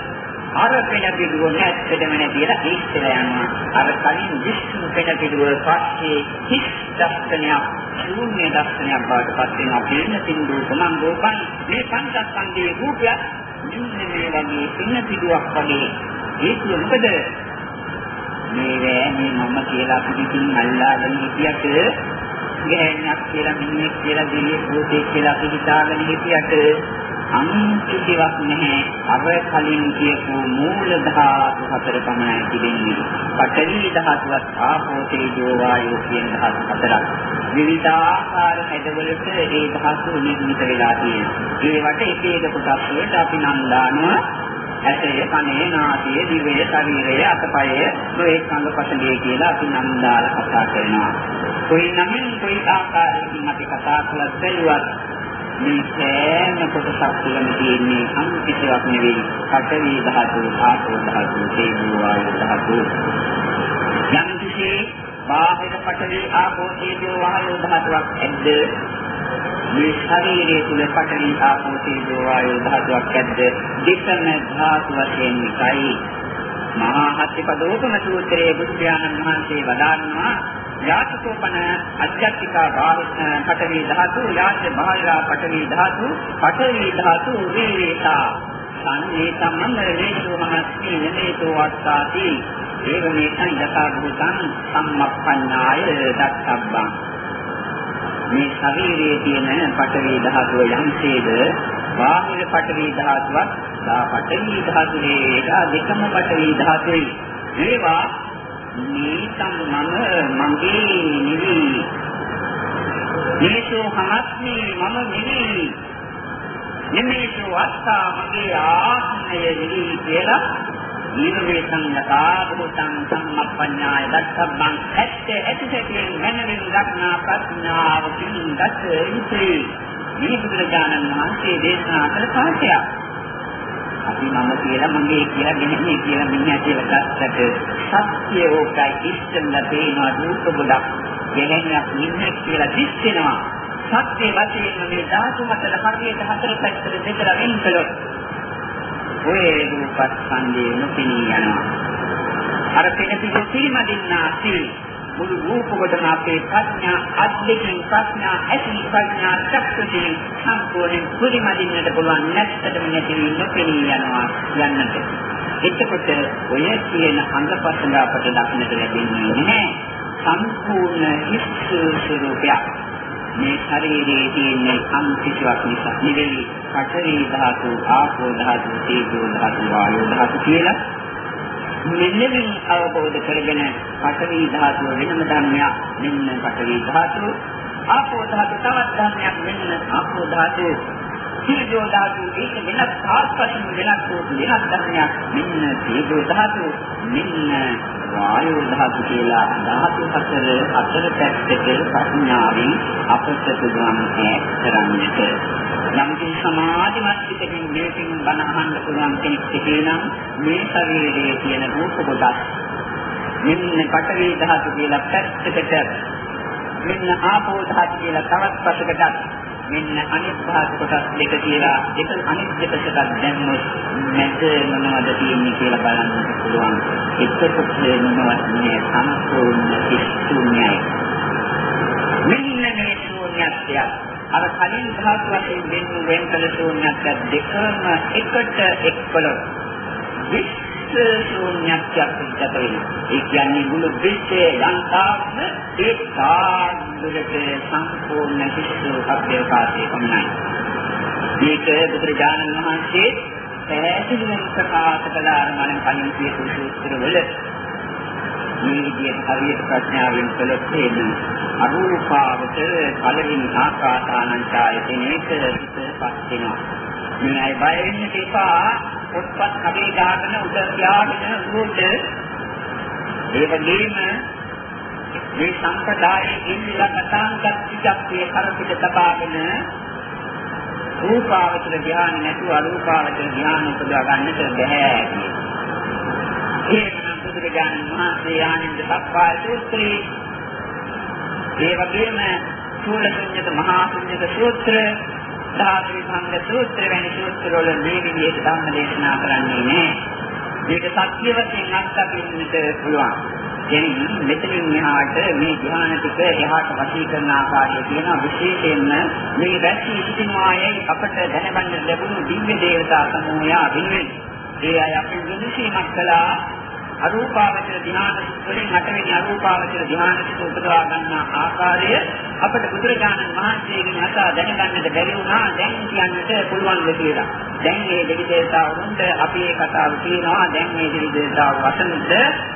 අර පෙන පිටුව නැත්තටම නැතිලා ඉස්සෙලා යනවා. අර කලින් විශ්ණු පෙන පිටුව පස්සේ හිස් දර්ශනයක් ශූන්‍ය දර්ශනයක් බවට පත් වෙනවා. පින්න සින්දු තමන් රූපන් මේ පංචස්කන්ධයේ රූපය මෙන්න මේ වගේ පින්න පිටුවක් වගේ ඒක මොකද මේ වේ මේ මම කියලා පිටින් අල්ලාගෙන හිටියට ගෑණියක් කියලා මිනිහෙක් කියලා දෙවියෙක් භූතයෙක් කියලා පිටිතාගෙන හිටියට අන්තිමවක් නැහැ අර කලින් කියපු මූල ධාතු හතර පමණයි තිබෙන්නේ. පඨවි ධාතුවත් ආපෝ තේජෝ වායෝ කියන ධාතු හතරක්. විවිධාකාර හැඩවලට ඒ ධාතු නිර්මිත වෙලා තියෙනවා. ඒවට එක එක කොටස් වලට අපි නම් දානවා ඇටය, කනේ, නාසය, දිවය, ශරීරය, අතපය, මේ සංගපසලේ කියලා අපි නම් දාලා කතා කරනවා. කොයි නමින් කොයි ආකාරයකින් අපි කතා කළත් බැලුවත් මේ සෑම කොටසක් තුළම තියෙන්නේ අන්තිමයක් නෙවෙයි. පඨවි ධාතු, ආපෝ ධාතු, තේජෝ වායු ධාතු. යම් කිසි බාහිර පඨවි ආපෝ තේජෝ වායු ධාතුවක් ඇද්ද? මේ ශරීරයේ තුල පඨවි ආපෝ තේජෝ වායු ධාතුවක් ඇද්ද? දෙකම ධාතු වශයෙන් එකයි. මහා හත්තිපදෝපම සූත්‍රයේ බුද්ධ වහන්සේ වදාරනවා යාචකෝපන අධ්‍යාත්මිකා පඨවි ධාතු යාච බාහිරා පඨවි ධාතු පඨවි ධාතු වේවේතා සංවේ සම්මන්දරේසු මහස්මි නමේතෝ වස්සාති. ඒව මේ සංයතා භූතං සම්මප්පඤ්ඤාය දත්තබ්බං. මේ ශරීරයේ තියෙන පඨවි ධාතුව යම්සේද? බාහිර පඨවි ධාතුවත් දා පඨවි ධාතුවේ දෙකම පඨවි ධාතුවේ. ඒවා මේකම් මම මගේ නෙවෙයි. මේසෝ හමස්මි මම නෙවෙයි. නිමේසෝ අත්තා මගේ ආත්මය නෙවෙයි කියලා ඊර්වේ සංයතා බුතං සම්මප්පඤ්ඤාය දත්තබ්බං ඇත්ත ඇතිසැටියෙන් මනමින් දක්නා ප්‍රඥාවකින් දත් යුතුයි. මේ බුදුරජාණන් වහන්සේ දේශනා කළ පාඩයක්. අපි මම කියලා මගේ කියලා මෙහෙම කියලා මිනිහා කියලා ගත්තට සත්‍ය ඕකයි. ඉස්සෙල්ලා පේනවා රූප ගොඩක් ගෙහෙන්නක් නින්නේ කියලා දිස්සෙනවා. සත්‍ය වශයෙන්ම මේ ධාතු හතර හරියට හතර පැත්තට දෙකලා වෙන් කළොත් ඔය රූපස්කන්ධය නොපෙනී යනවා. අර පෙන පිට පිළිමදින්නාසී මුළු රූප කොටම අපේ ප්‍රඥා අද්දකින් ප්‍රඥා ඇති ප්‍රඥා චක්කයෙන් සම්පූර්ණයෙන් පුරිමදින්නට පුළුවන් නැත්තටම නැති නොපෙනී යනවා යන්නට. එතකොට ඔය කියන අංගපසල අපට දක්නට ලැබෙන්නේ නැහැ. සම්පූර්ණ හිස් ස්වરૂපයක්. මේ ශරීරයේ තියෙන අම් කිසිවක් නිසා නෙවෙයි පඨවි ධාතු, ආපෝ ධාතු, තේජෝ ධාතු, වායෝ ධාතු කියලා මෙලෙසින් අවබෝධ කරගෙන පඨවි ධාතුව වෙනම ධර්මයක් මෙන්න පඨවි ධාතුව. ආපෝ ධාතුව තවත් ධර්මයක් මෙන්න ආපෝ ධාතුව තීජෝ ධාතු ඒක වෙනස් ආස්පසින් වෙනස් වූ වෙනස් ධර්මයක්. මෙන්න තීජෝ ධාතු මෙන්න වායෝ ධාතු කියලා ධාතු හතර අතර පැත්තට ප්‍රඥාවෙන් අපට පුළුවන් කරන්නට. යම් කිසි සමාධිමත් පිටකින් මේකෙන් බණ අහන්න පුළුවන් කෙනෙක් සිටිනම් මේ ශරීරයේ තියෙන රූප කොටස් මෙන්න පඨවි ධාතු කියලා පැත්තකට මෙන්න ආපෝ ධාතු කියලා තවත් පැත්තකට මෙන්න අනිත් භාග කොටස් දෙක කියලා දෙක අනිත් දෙකකට දැම්මොත් මැද මොනවද තියෙන්නේ කියලා බලන්න පුළුවන්. එක්කත් මොනවද මේ සම්පූර්ණ ශුන්‍යයි. මෙන්න මේ ශුන්‍යත්වය අර කලින් ධාතු වශයෙන් වෙන වෙන කළ ශුන්‍යත්වය දෙකම එකට එක්වල ශූන්‍යත්වයක් සිද්ධ වෙනවා. ඒ කියන්නේ මුළු විශ්වයේ යන්තාක්ම ඒ සාන්දුරට සම්පූර්ණ හිස්සු අභ්‍යවකාශයේ පමණයි. මේක බුදුරජාණන් වහන්සේ පැහැදිලිවම ප්‍රකාශ කළ අරමණ කලින් කියපු සූත්‍රවල මේ විදිහට හරියට ප්‍රඥාවෙන් කළොත් එන්නේ අරූපාවචර පළවෙනි ආකාසානංචායතනයේක සිතපත් වෙනවා. මේ අය බය වෙන්න එපා පොත්පත් කඩේ දාගෙන උඩ තියාගෙන උඩ ඒ වගේම මේ සම්ප්‍රදායේ ඉන්දියා කතාංගත් ටිකක් කරපිට තබාගෙන රූපාවචර ධ්‍යාන නැතුව අරූපාවචර ධ්‍යාන උපදවා ගන්නට බැහැ කියනවා. ඒ බුදුරජාණන් වහන්සේ ආනන්ද සප්පාය සූත්‍රයේ ඒ වගේම චූලසඤ්ඤත මහා ශුන්්‍යත සූත්‍රය ධාතු විභංග සූත්‍ර වැනි සූත්‍රවල මේ විදිහට ධර්ම දේශනා කරන්නේ නැහැ. මේක සත්‍ය වශයෙන් අත්දකින්නට පුළුවන්. එනින් මෙතනින් එහාට මේ ධ්‍යාන ටික එහාට වශී කරන ආකාරය කියන විශේෂයෙන්ම මේ රැසී සිටිනායයි අපට දැනගන්න ලැබුණු දිව්‍ය දේවතා සමූහය වෙනුවෙන් ඒ අය අපිට විනිශ්චයමක් කළා අරූපාවචර ධ්‍යාන වලින් හතරවෙනි අරූපාවචර ධ්‍යාන උපදවා ගන්න ආකාරය අපට බුදුරජාණන් වහන්සේගෙන් අසා දැනගන්නට බැරි වුණා දැන් කියන්නට පුළුවන් කියලා. දැන් මේ දෙවි දේවතාවුන්ට අපි මේ කතාව කියනවා දැන් මේ දෙවි දේවතාවු වසනද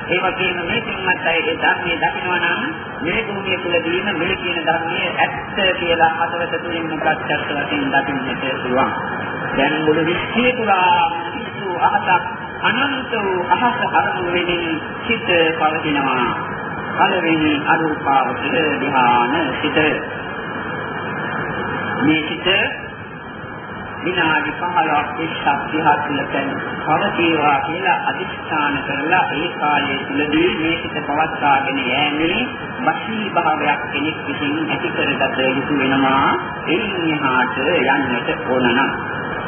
ඒ වගේම මේ පින්වත් අයගේ ධර්මයේ දකිනවා නම් මේ භූමිය තුලදීම මේ කියන ධර්මයේ ඇත්ත කියලා හදවත තුලින් ප්‍රත්‍යක්ෂ වශයෙන් දකින්නට පුළුවන්. දැන් මුළු විශ්වය පුරා අහසක් අනන්ත වූ අහස අරමුණු වෙමින් සිත පවතිනවා. පළවෙනි අරූපාවචර ධ්‍යාන සිත. මේ සිත විනාඩි 15ක් 20ක් 30ක් පවතිවා කියලා අදිස්ථාන කරලා ඒ කාලය තුලදී මේ සිත පවත්වාගෙන යෑමේ වශී භාවයක් කෙනෙක් විසින් ඇති කරගත යුතු වෙනවා. එයින් එහාට යන්නට ඕන නම්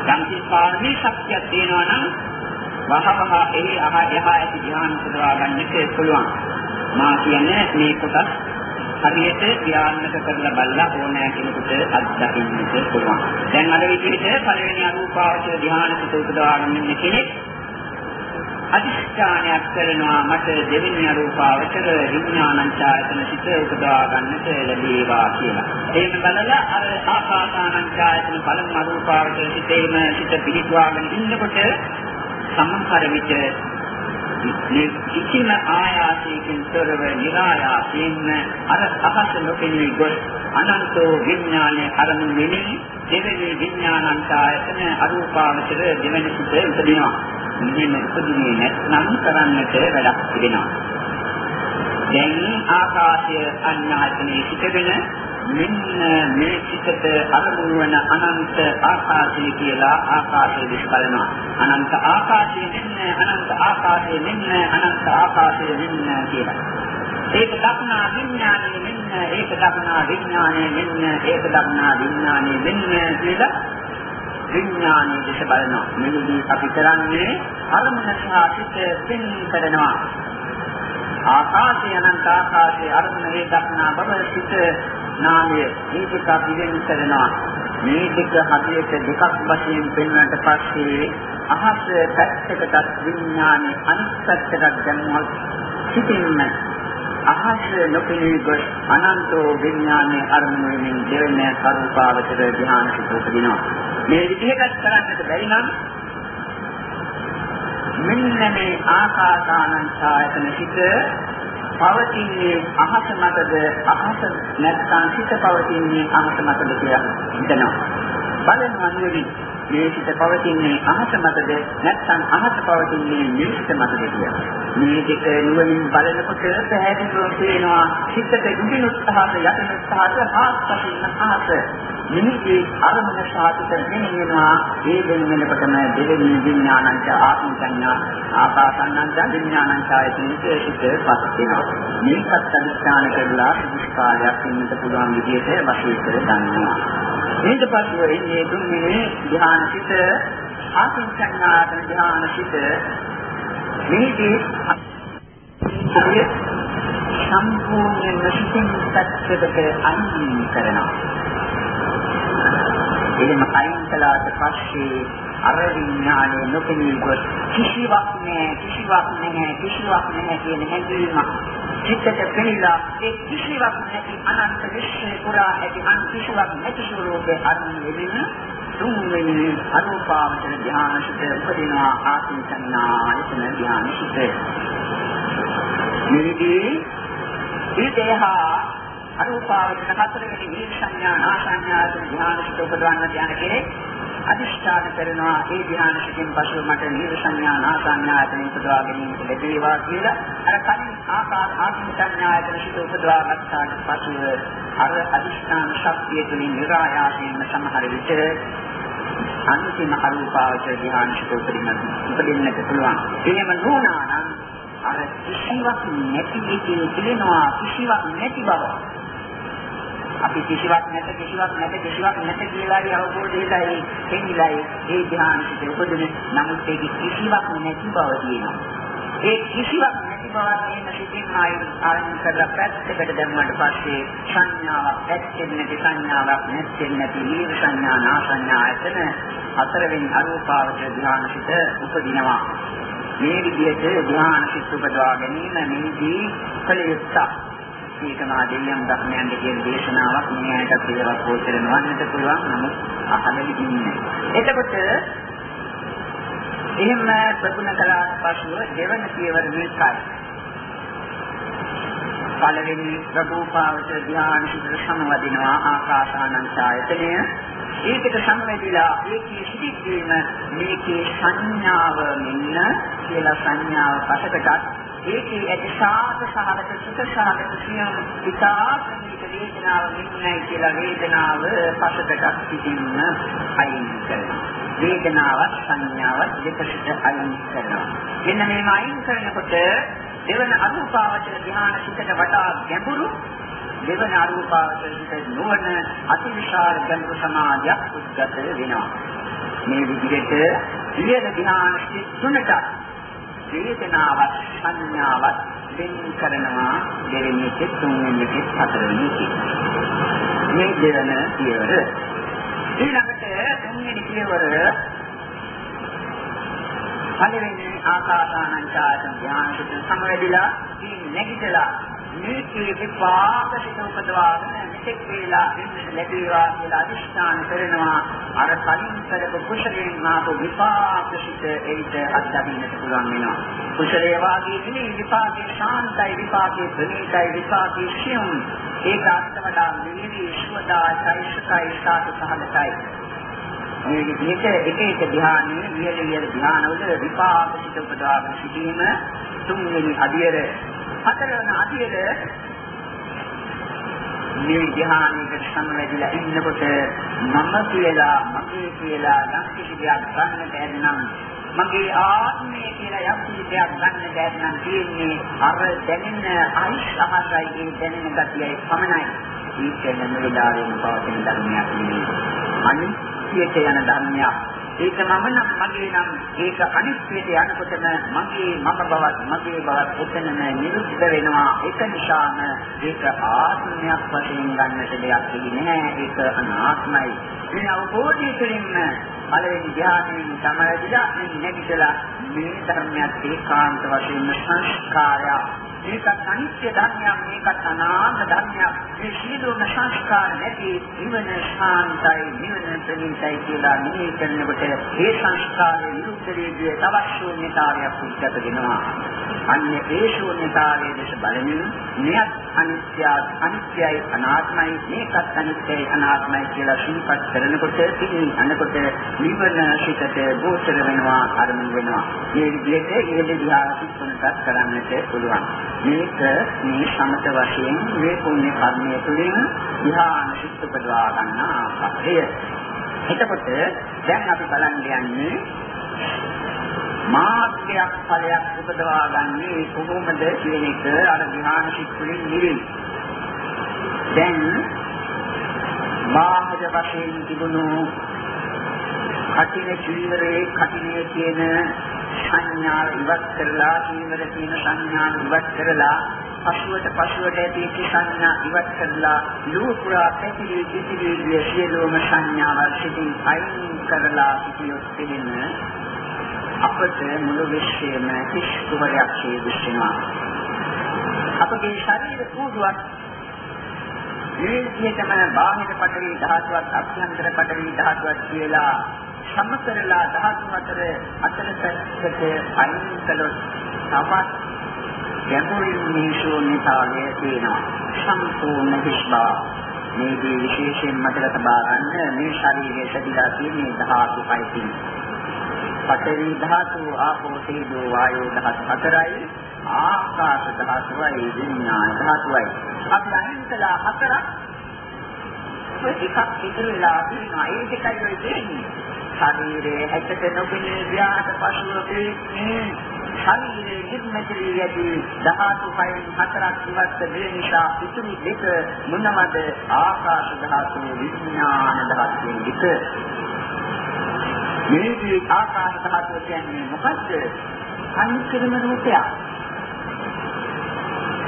යම් කිසි පාරමී ශක්තියක් තියෙනවා නම් වහවහ එහි අහ එහා ඇති ධ්‍යාන පුරවා ගන්නට පුළුවන්. මා කියන්නේ මේ කොටස් හරියට ධ්‍යානක කරලා බලලා ඕනෑ කෙනෙකුට අත්දකින්නට පුළුවන්. දැන් අර විදිහට පළවෙනි අරූපාවචර ධ්‍යාන සිත උපදවා ගන්න කෙනෙක් අදිෂ්ඨානයක් කරනවා මට දෙවෙනි අරූපාවචර විඥානංචායතන සිත උපදවා ගන්නට ලැබේවා කියලා. ඒක බලලා අර ආකාසානංචායතන පළමු අරූපාවචර සිතේම සිත පිහිටුවාගෙන ඉන්නකොට සමහර විට මේ කිසිම ආයාසයකින් තොරව નિરાයාසයෙන්ම අර අහස නොපෙනී ගොස් අනන්තෝ විඥානයේ අරමුණු වෙමින් දෙවෙනි විඥානන්තායතන අරූපාවචර දෙවෙනි සිත උපදිනවා. මෙහෙම උපදින්නේ නැත්නම් කරන්නට වැඩක් තිබෙනවා. දැන් ආකාශය අඥාතනයේ සිටගෙන මෙන්න මේ චිතට අරමුණු වන අනන්ත ආකාශය කියලා ආකාශය දිස් බලනවා. අනන්ත ආකාශය මෙන්න අනන්ත ආකාශය මෙන්න අනන්ත ආකාශය මෙන්න කියලා. ඒක දක්නා විඥානය මෙන්න ඒක දක්නා විඥානය මෙන්න ඒක දක්නා විඥානය මෙන්න කියලා විඥානයේ දිස බලනවා. මෙහිදී අපි කරන්නේ අරමුණ සහ සිත පින් කරනවා. ආකාශය අනන්ත ආකාශයේ අරමුණ ඒ දක්නා බව සිත නාමය මේ දෙක පිළිවෙන් කරනවා. මේ දෙක හදියට දෙකක් වශයෙන් පෙන්වන්නට පස්සේ අහස පැත්තකටත් විඥානේ අනිත් පැත්තකට දැම්මොත් සිටින්න අහස නොපෙනී ගොස් අනන්තෝ විඥානේ අරමුණු වෙමින් දෙවෙන කරුපාවචර ධ්‍යාන සිදුවට දිනවා. මේ විදිහට කරන්නට බැරි නම් මෙන්න මේ ආකාසානං ඡායතන සිට පවතින්නේ අහස මතද අහස නැත්නම් සිත පවතින්නේ අහස මතද කියලා හිතනවා. බලනවා නෙවෙයි මේ සිත පවතින්නේ අහස මතද නැත්නම් අහස පවතින්නේ මේ සිත මතද කියලා. මේ දෙක නුවණින් බලනකොට පැහැදිලිව පේනවා සිතට උඩින් උත්සාහත යටින් උත්සාහත හාත්පසින් අහස නිමිති අරමුණ සාධිත වෙනවා ඒ දෙන්නෙලකටම දෙවෙනි විඥානංච ආත්ම සංඥා ආකාසන්නංච විඥානංච ආයතනිකේ සිට පස් වෙනවා. මේකත් අනිස්ථාන කරලා විස්කාරයක් ඉන්නට පුළුවන් විදිහට වශයෙන් කර ගන්නවා. ඊට පස්ව එන්නේ තුන්වෙනි ධ්‍යාන සිත ආසංඥාතන ධ්‍යාන සිත මේකේ සම්පූර්ණ සිතින් පැත්තකට අයින් කරනවා. එහෙම අයින් කළාට පස්සේ අර විඥානයේ නොපෙනී ගොස් කිසිවක් නැහැ කිසිවක් නැහැ කිසිවක් නැහැ කියන හැඟීම චිත්තට පෙනිලා ඒ කිසිවක් නැති අනන්ත විශ්වය පුරා ඇති අන් කිසිවක් නැති ස්වરૂපේ අනුවෙමින් තුන්වෙනි අනුපාවචන ධ්‍යානසිත උපදිනවා ආත්ම සංඥායතන ධ්‍යානසිත මේදී ඒ දේහා අනුපාවචන හතරවෙනි මේ සංඥා නාසඤ්ඤායතන ධ්‍යානසිත උපදවන්න ධ්‍යාන කෙරේ අදිෂ්ඨාන කරනවා ඒ ධ්‍යානසිකින් පසු මට නිර සංඥා නාසඤ්ඤායතන උපදවා ගැනීමට ලැබේවා කියලා අර කලින් ආකාර ආත්ම සංඥායතන සිට උපදවා ගත්තාට පසු අර අදිෂ්ඨාන ශක්තිය තුළින් නිරායාසයෙන්ම සමහර විට අන්තිම අරූපාවචර ධ්‍යානසික උපදින්න උපදින්නට පුළුවන්. එහෙම නොවනා නම් අර කිසිවක් නැති එකේ තියෙනවා කිසිවක් නැති බව අපි කිසිවක් නැත කිසිවක් නැත කිසිවක් නැත කියලායි අවබෝධයයි දෙන්නේයි ඒ ධ්‍යානසිත උපදින නමුත් ඒක කිසිවක් නැති බව තියෙනවා. ඒ කිසිවක් නැති බව තේන සිටින් ආයෙ ආරම්භ කරලා පැත්තකට දැම්මට පස්සේ සංඥාවක් ඇත්තෙන් නැති සංඥාවක් නැත්තෙන් නැති නීර සංඥා නා සංඥා ඇතන හතරවෙනි අරූපාවචර ධ්‍යානසිත උපදිනවා. මේ විදිහට ධ්‍යානසිත උපදවා ගැනීම මේදී කළ යුත්තක්. ඒකමා දෙවියන් ධර්මයන්ට කියන දේශනාවක් මේ ඇයිට පිළිවෙලක් පොතේ නවන්නට පුළුවන් නමුත් අහලෙ ඉන්නේ. එතකොට එහෙම ප්‍රගුණ කළාට පසුව දෙවන පියවර මේකයි. පළවෙනි රූපාවචර ධ්‍යාන සිතර සමවදිනවා ආකාසානං ඡායතනය ඒකට සම්වැදිලා ඒකේ සිටිද්දීම මේකේ සංඥාව මෙන්න කියලා සංඥාව පසකටත් ඒකේ ඇති සාත සහගත සුඛ සහගත සියම් විකාශනික වේදනාව මෙන්නයි කියලා වේදනාව පසකටත් සිටින්න අයින් කරනවා. වේදනාවත් සංඥාවත් දෙකට අයින් කරනවා. මෙන්න මේම අයින් කරනකොට දෙවන අනුපාවචර ධ්‍යාන සිතට වඩා ගැඹුරු දෙවන අනුපාවචර සිත නොවන අතිවිශාල ගැඹුරු සමාධියක් උද්ගත වෙනවා. මේ විදිහට ඉහළ ධ්‍යාන සිත් තුනට වේදනාවක් සංඥාවක් වෙන් කරනවා දෙවෙනි එක තුන්වෙනි එක හතරවෙනි එක. මේ දෙවන පියවර. ඊළඟට තුන්වෙනි පියවර පළවෙනි ආකාසානං ඡායතන ධ්‍යානසිත සමවැදිලා නැගිටලා මේකේ විපාක සිත උපදවාගෙන මෙතෙක් වේලා ඉන්න ලැබේවා කියලා අදිෂ්ඨාන කරනවා. අර කලින් කරපු කුසලයෙන් මාපු විපාක සිත ඒිට අත්දකින්නට පුළුවන් වෙනවා. කුසලයේ වාගේ නෙමෙයි විපාකේ ශාන්තයි විපාකේ ප්‍රණීතයි විපාකේ සියුම් ඒක අත්ත වඩා නිවි සුවදායි සයිසකයි සාත සහගතයි මේ විදිහට එක එක ධ්‍යානයේ ඉහළ ඉහළ ධ්‍යානවල විපාක සිත උපදවාගෙන සිටීම තුන්වෙනි අධියර හතරවන අධියර මේ ධ්‍යානයකට සම්බන්ධලා ඉන්නකොට මම කියලා මගේ කියලා යම් කිසි දෙයක් ගන්නට ඇරනම් මගේ ආත්මය කියලා යම් කිසි දෙයක් ගන්නට ඇරනම් තියෙන්නේ අර දැනෙන අයිස් අහසයි ඒ දැනෙන ගතියයි පමණයි. ඒක නම් වෙලාවෙම පවතින ධර්මයක් නෙවෙයි. අනිත්‍යයට යන ධර්මයක්. ඒක මම නම් මගේ නම් ඒක අනිත්‍යයට යනකොටම මගේ මම බවත් මගේ බවත් එතනම නිරුද්ධ වෙනවා. ඒක නිසාම ඒක ආත්මයක් වශයෙන් ගන්නට දෙයක් නෑ. ඒක අනාත්මයි. මේ අවබෝධය තුළින්ම පළවෙනි ධ්‍යානයෙන් සමරදිලා මේ නැගිටලා මේ ධර්මයක් ඒකාන්ත වශයෙන් සංස්කාරයක්. මේකත් අනිත්‍ය ධර්මයක් මේකත් අනාත්ම ධර්මයක්. මේ සියලුම සංස්කාර නැති නිවන ශාන්තයි නිවන ප්‍රණීතයි කියලා මෙහි කරනකොට ඒ සංස්කාරයේ විරුද්ධ වේගයේ තවත් ශූන්‍යතාවයක් උද්ගත වෙනවා. අන්න ඒ ශූන්‍යතාවයේ දේශ බලමින් මෙයත් අනිත්‍ය අනිත්‍යයි අනාත්මයි මේකත් අනිත්‍යයි අනාත්මයි කියලා සිහිපත් කරනකොට පිළි අනකොට නිවන සිතට ගෝචර වෙනවා අරමුණු වෙනවා. මේ විදිහට ඉහළ දිහා සිත්තුනටත් කරන්නට පුළුවන්. මේක මේ සමත වශයෙන් මේ පුණ්‍ය කර්මය තුළින් ධ්‍යාන සිත් උපදවා ගන්න ආකාරය එතකොට දැන් අපි බලන්න යන්නේ මාර්ගයක් ඵලයක් උපදවා ගන්නේ කොහොමද කියන එක අර ධ්‍යාන සිත්තුලින් නිවි. දැන් මාර්ග වශයෙන් තිබුණු කටින චීවරේ කටිනේ කියන සංඥාව ඉවත් කරලා චීවර කියන සංඥාව ඉවත් කරලා පශුවට පශුවට ඇති සංඥා ඉවත් කරලා ලෝකුරා පැතිරි ඉතිරි සියලුම සංඥාවල් සිටින් අයින් කරලා සිටියොත් දෙන්නේ අපට මුළු විශ්වයේම කිස් කුමරයක් ශීවිෂ්ණා අපගේ ශරීර කූඩුවක් මේ විදිහටම බාහිර පටවි ධාතුවක් අභ්‍යන්තර පටවි ධාතුවක් කියලා සමතරලා ධාතු අතර අතරට අයින් කළොත් තවත් ගැඹුරින් නිශෝනිතාවය තියෙනවා සම්පූර්ණ විශ්වා මේදී විශේෂයෙන් මතක තබා ගන්න මේ ශරීරයේ සදිලා තියෙන ධාතු පයිතින් පඨවි ධාතු, ආපෝ තේජෝ වායෝ ධාතු හතරයි. ආකාශ ධාතුවයි විඥාන ධාතුවයි. අපි අනිත්ලා හතරක් එකක් ඉතිරිලා තියෙනවා. ඒ දෙකයි ඔය දෙන්නේ. ශරීරයේ හැටට නොපෙනී ගියාට පසුව මේ ශරීරයේ නිර්මිතී යටි ධාතු පහෙන් හතරක් ඉවත් වෙන නිසා ඉතුරු දෙක මොනවද ආකාශ ධාතු විඥාන ධාතුන් දෙක මේකේ ආකාශ ධාතුව කියන්නේ මොකද්ද? අනිත්‍යම රූපයක්.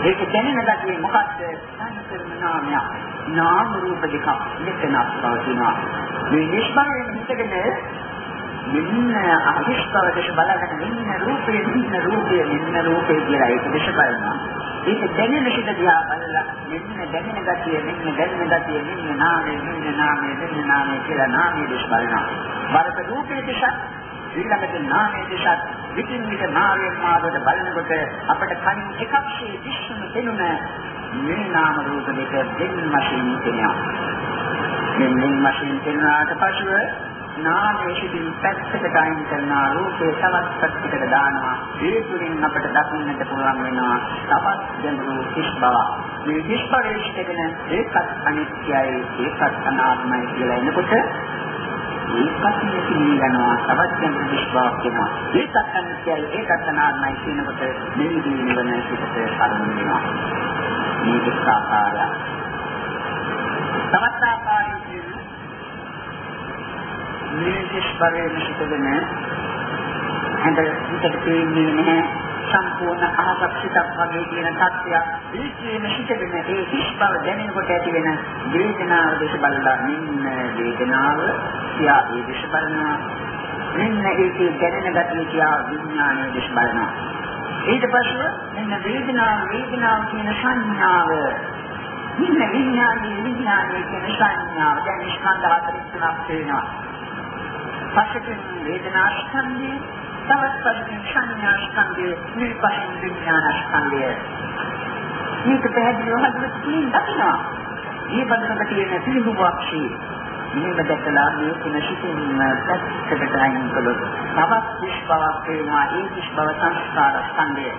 ඒක දැනෙන ගැටේ මොකද්ද? අනිත්‍යම නාමයක්. නාම රූප දෙකක් මෙතනක් පවතිනවා. මේ නිෂ්පාදනය හිතගෙන මෙන්න අහිෂ්ඨවදේශ බලකට මෙන්න රූපේ මෙන්න රූපේ මෙන්න රූපේ කියලා ඒක දේශ බලනවා. ඒක දැනෙන සිට දිහා බලලා මෙන්න දැනෙන ගතිය මෙන්න දැනෙන ගතිය මෙන්න නාමය මෙන්න නාමය මෙන්න නාමය කියලා නාමය දේශ බලනවා. වරක රූපේ දේශ ඊළඟට නාමයේ දේශ විකින් විට නාමයෙන් මාවද බලනකොට අපිට කලින් එකක් ශේ විශ්වම දෙනුන මේ නාම රූප දෙක දෙන්න මතින් කියනවා. මෙන්න මතින් කියනාට පසුව නාමයේ සිටින් පැත්තකට අයින් කරන රූපේ තවත් පැත්තකට දානවා. ඒ තුලින් අපට දකින්නට පුළුවන් වෙනවා තවත් ගැඹුරු කිස් බව මේ කිස් පරිශ්‍රයෙන් ඒකත් අනිත්‍යයි ඒකත් අනාත්මයි කියලා එනකොට ඒකත් නිසිනී යනවා තවත් ගැඹුරු කිස් බවක් වෙනවා ඒකත් අනිත්‍යයි ඒකත් අනාත්මයි කියනකොට මෙහිදී නිවන සිටට කරුණු වෙනවා. මේ දෙක ආකාරය තවත් ආකාරයකින් මේ කිස්පරේ නිසිතගෙන හඳ හිතට තේන්නේ නැහැ සම්පූර්ණ ආසක්තියක් වගේ කියන තත්ත්වයක්. ඒ කියන හිතගෙන ඒ කිස් බව දැනෙනකොට ඇති වෙන වේදනාව දේශ බලලා මෙන්න වේදනාව කියා ඒ දේශ බලනවා. මෙන්න ඒකේ දැනෙන ගතිය කියා විඥානයේ දේශ බලනවා. ඊට පස්ව මෙන්න වේදනාව වේදනාව කියන සංඥාව. මෙන්න විඥානයේ විඥානයේ කියන සංඥාව. දැන් ස්කන්ධ හතරක් තුනක් වෙනවා පසකින් වේදනා ස්කන්ධය තවත් පසකින් සංඥා ස්කන්ධය මේ පහෙන් විඥාන ස්කන්ධය මේක පැහැදිලිව හදලා තියෙන දකිනවා. මේ බඳනක තියෙන පිළිඹුවක්ෂී මේක දැකලා මේ තුන සිටින්න පැත්තකට අයින් කළොත් තවත් විශ්වාසයක් වෙනවා. ඒ විශ්වාස සංස්කාර ස්කන්ධය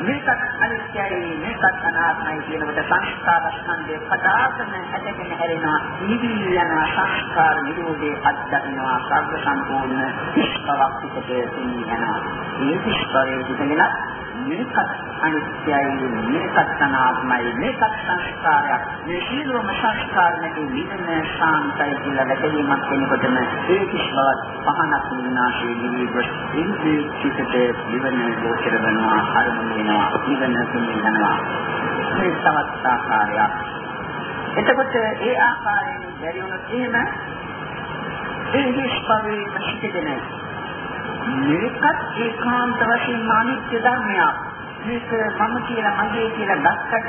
මේකත් අනිත්‍යයි මේකත් අනාත්මයි කියනකොට සංස්කාර ස්කන්ධය පදාසන හැදගෙන හැරෙනවා නිවි යන සංස්කාර නිරෝධේ අත්දකින්නවා සර්ව සම්පූර්ණ විශ්වාවක් පිටට යනවා. මේ විශ්වාසයේ සිටින මේකත් අනිත්‍යයි මේකත් අනාත්මයි මේකත් සංස්කාරයක්. මේ සියලුම සංස්කාර නැති නිවන ශාන්තයි කියලා වැටහීමක් වෙනකොටම ඒ කිස්බවත් පහනක් විනාශී නිවිගොස් ඉන්ද්‍රිය චිතට නිවන ගෝචර වෙනවා අරමුණු වෙනවා නිවන තුමිනවා මේ තවත් ආකාරයක්. එතකොට ඒ ආකාරයෙන් බැරි වුණොත් එහෙම ඒ හිස්පවේ පිටිදෙන මේකත් ඒකාන්ත වශයෙන් අනිත්‍ය ධර්මයක්. මේක මම කියලා මගේ කියලා ගත්තට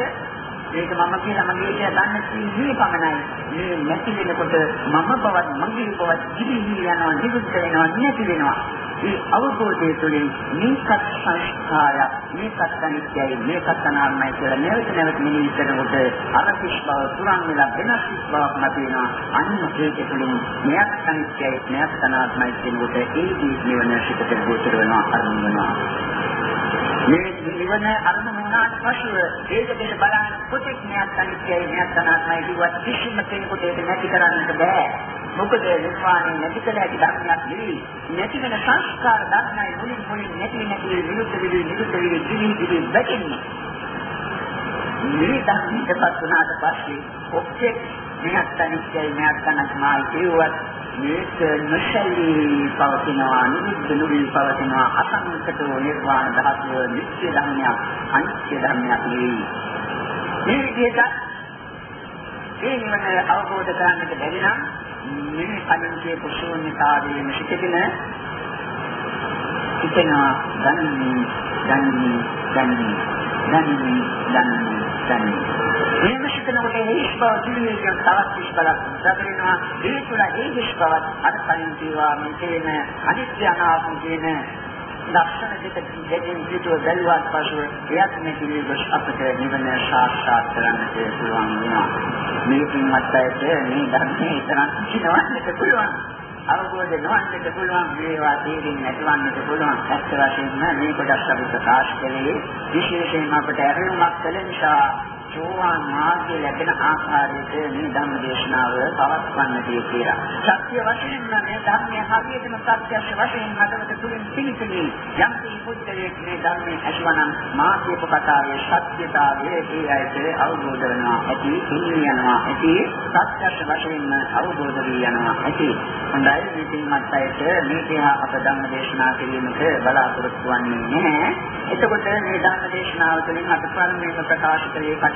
මේක මම කියලා මගේ කියලා දන්න කීයේ පමණයි. මේ නැති වෙනකොට මම බවත් මගේ බවත් දිවි යනවා නිරුද්ධ වෙනවා නැති වෙනවා. ඒ අවබෝධය තුළින් මේකත් සංස්කාරයක් මේකත් අනිත්‍යයි මේකත් අනාත්මයි කියලා නැවත නැවත මෙනෙහි කරනකොට අර කිස් බව තුරන් වෙලා වෙනස් කිස් බවක් නැතිනවා අන්න ඒක තුළින් මෙයක් අනිත්‍යයි මෙයක් අනාත්මයි කියනකොට ඒ දී නිවන සිතට ගෝචර වෙනවා අරමුණ වෙනවා. මේ නිවන අරමුණ වුණාට පසුව ඒක දෙක බලන්න කොටෙක් මෙයක් අනිත්‍යයි මෙයක් අනාත්මයි කිව්වත් කිසිම කෙනෙකුට ඒක නැති කරන්නට බෑ මොකද නිර්වාණය නැති කළ හැකි ධර්මයක් නෙවෙයි. නැති වෙන සංස්කාර ධර්මයි මුලින් මුලින් නැති නැති විරුද්ධ විරි නිරුද්ධ විරි දිවි දිවි වැටෙන්නේ. මේ ධර්මයටපත් වුණාට පස්සේ ඔක්කේ මෙයක් අනිත්‍යයි මෙයක් අනාත්මයි කියුවත් මේක නොශලී පවතිනවා නිරුද්ධ නුරි පවතිනවා අසංකතෝ නිර්වාණ ධාතුව නිත්‍ය ධර්මයක් අනිත්‍ය ධර්මයක් නෙවෙයි. මේ විදිහට ඒ නිවන අවබෝධ කරගන්නට බැරි නම් මේ කලින් කියපු ශූන්‍යතාවයේ සිටින හිතෙනවා ගන්නේ ගන්නේ ගන්නේ ගන්නේ ගන්නේ ගන්නේ මේක සිටිනකොට ඒ ඉස්බව දිවියෙන් තවත් ඉස්බලක් දකිනවා ඒ තුළ ඒ ඉස්බවත් අර කලින් කියවා මේ තේන අනිත්‍ය අනාත්ම කියන ලක්ෂණ දෙක දෙකෙන් පිටුව බැලුවාට පසු එයත් මේ පිළිගොස් අපට නිවන සාක්ෂාත් කරගන්නට පුළුවන් වෙනවා. මේකින් මතයට මේ ධර්මයේ තරම් කිනවන්නට පුළුවන්. අවබෝධ නොවන්නට පුළුවන් මේවා තේරෙන්නේ නැතිවන්නට පුළුවන්. ඇත්ත වශයෙන්ම මේ කොටස් අපි ප්‍රකාශ කළේ විශේෂයෙන්ම අපට ඇරෙන්නක් කළ නිසා සෝවාන් මාර්ගය ලැබෙන ආකාරයට මේ ධම්ම දේශනාව පවත්වන්නට කියලා. සත්‍ය වශයෙන්ම මේ ධර්මයේ හරියටම ප්‍රත්‍යක්ෂ වශයෙන් හදවත තුලින් පිළිපිලි යම් පුද්ගලයෙක් මේ ධර්මයේ ඇසවනම් මා කියපු කතාවේ සත්‍යතාවය ඒ ඇයිට අවබෝධ වෙනවා. ඇති ඉන්නේ යනවා. ඇති ප්‍රත්‍යක්ෂ වශයෙන්ම අවබෝධ වී යනවා. ඇති හොඳයි මේකින් මතයට මේ තියා අප ධම්ම දේශනා කිරීමට බලාපොරොත්තු වෙන්නේ නැහැ. එතකොට මේ ධම්ම දේශනාව තුළින් අප පරමේක ප්‍රකාශ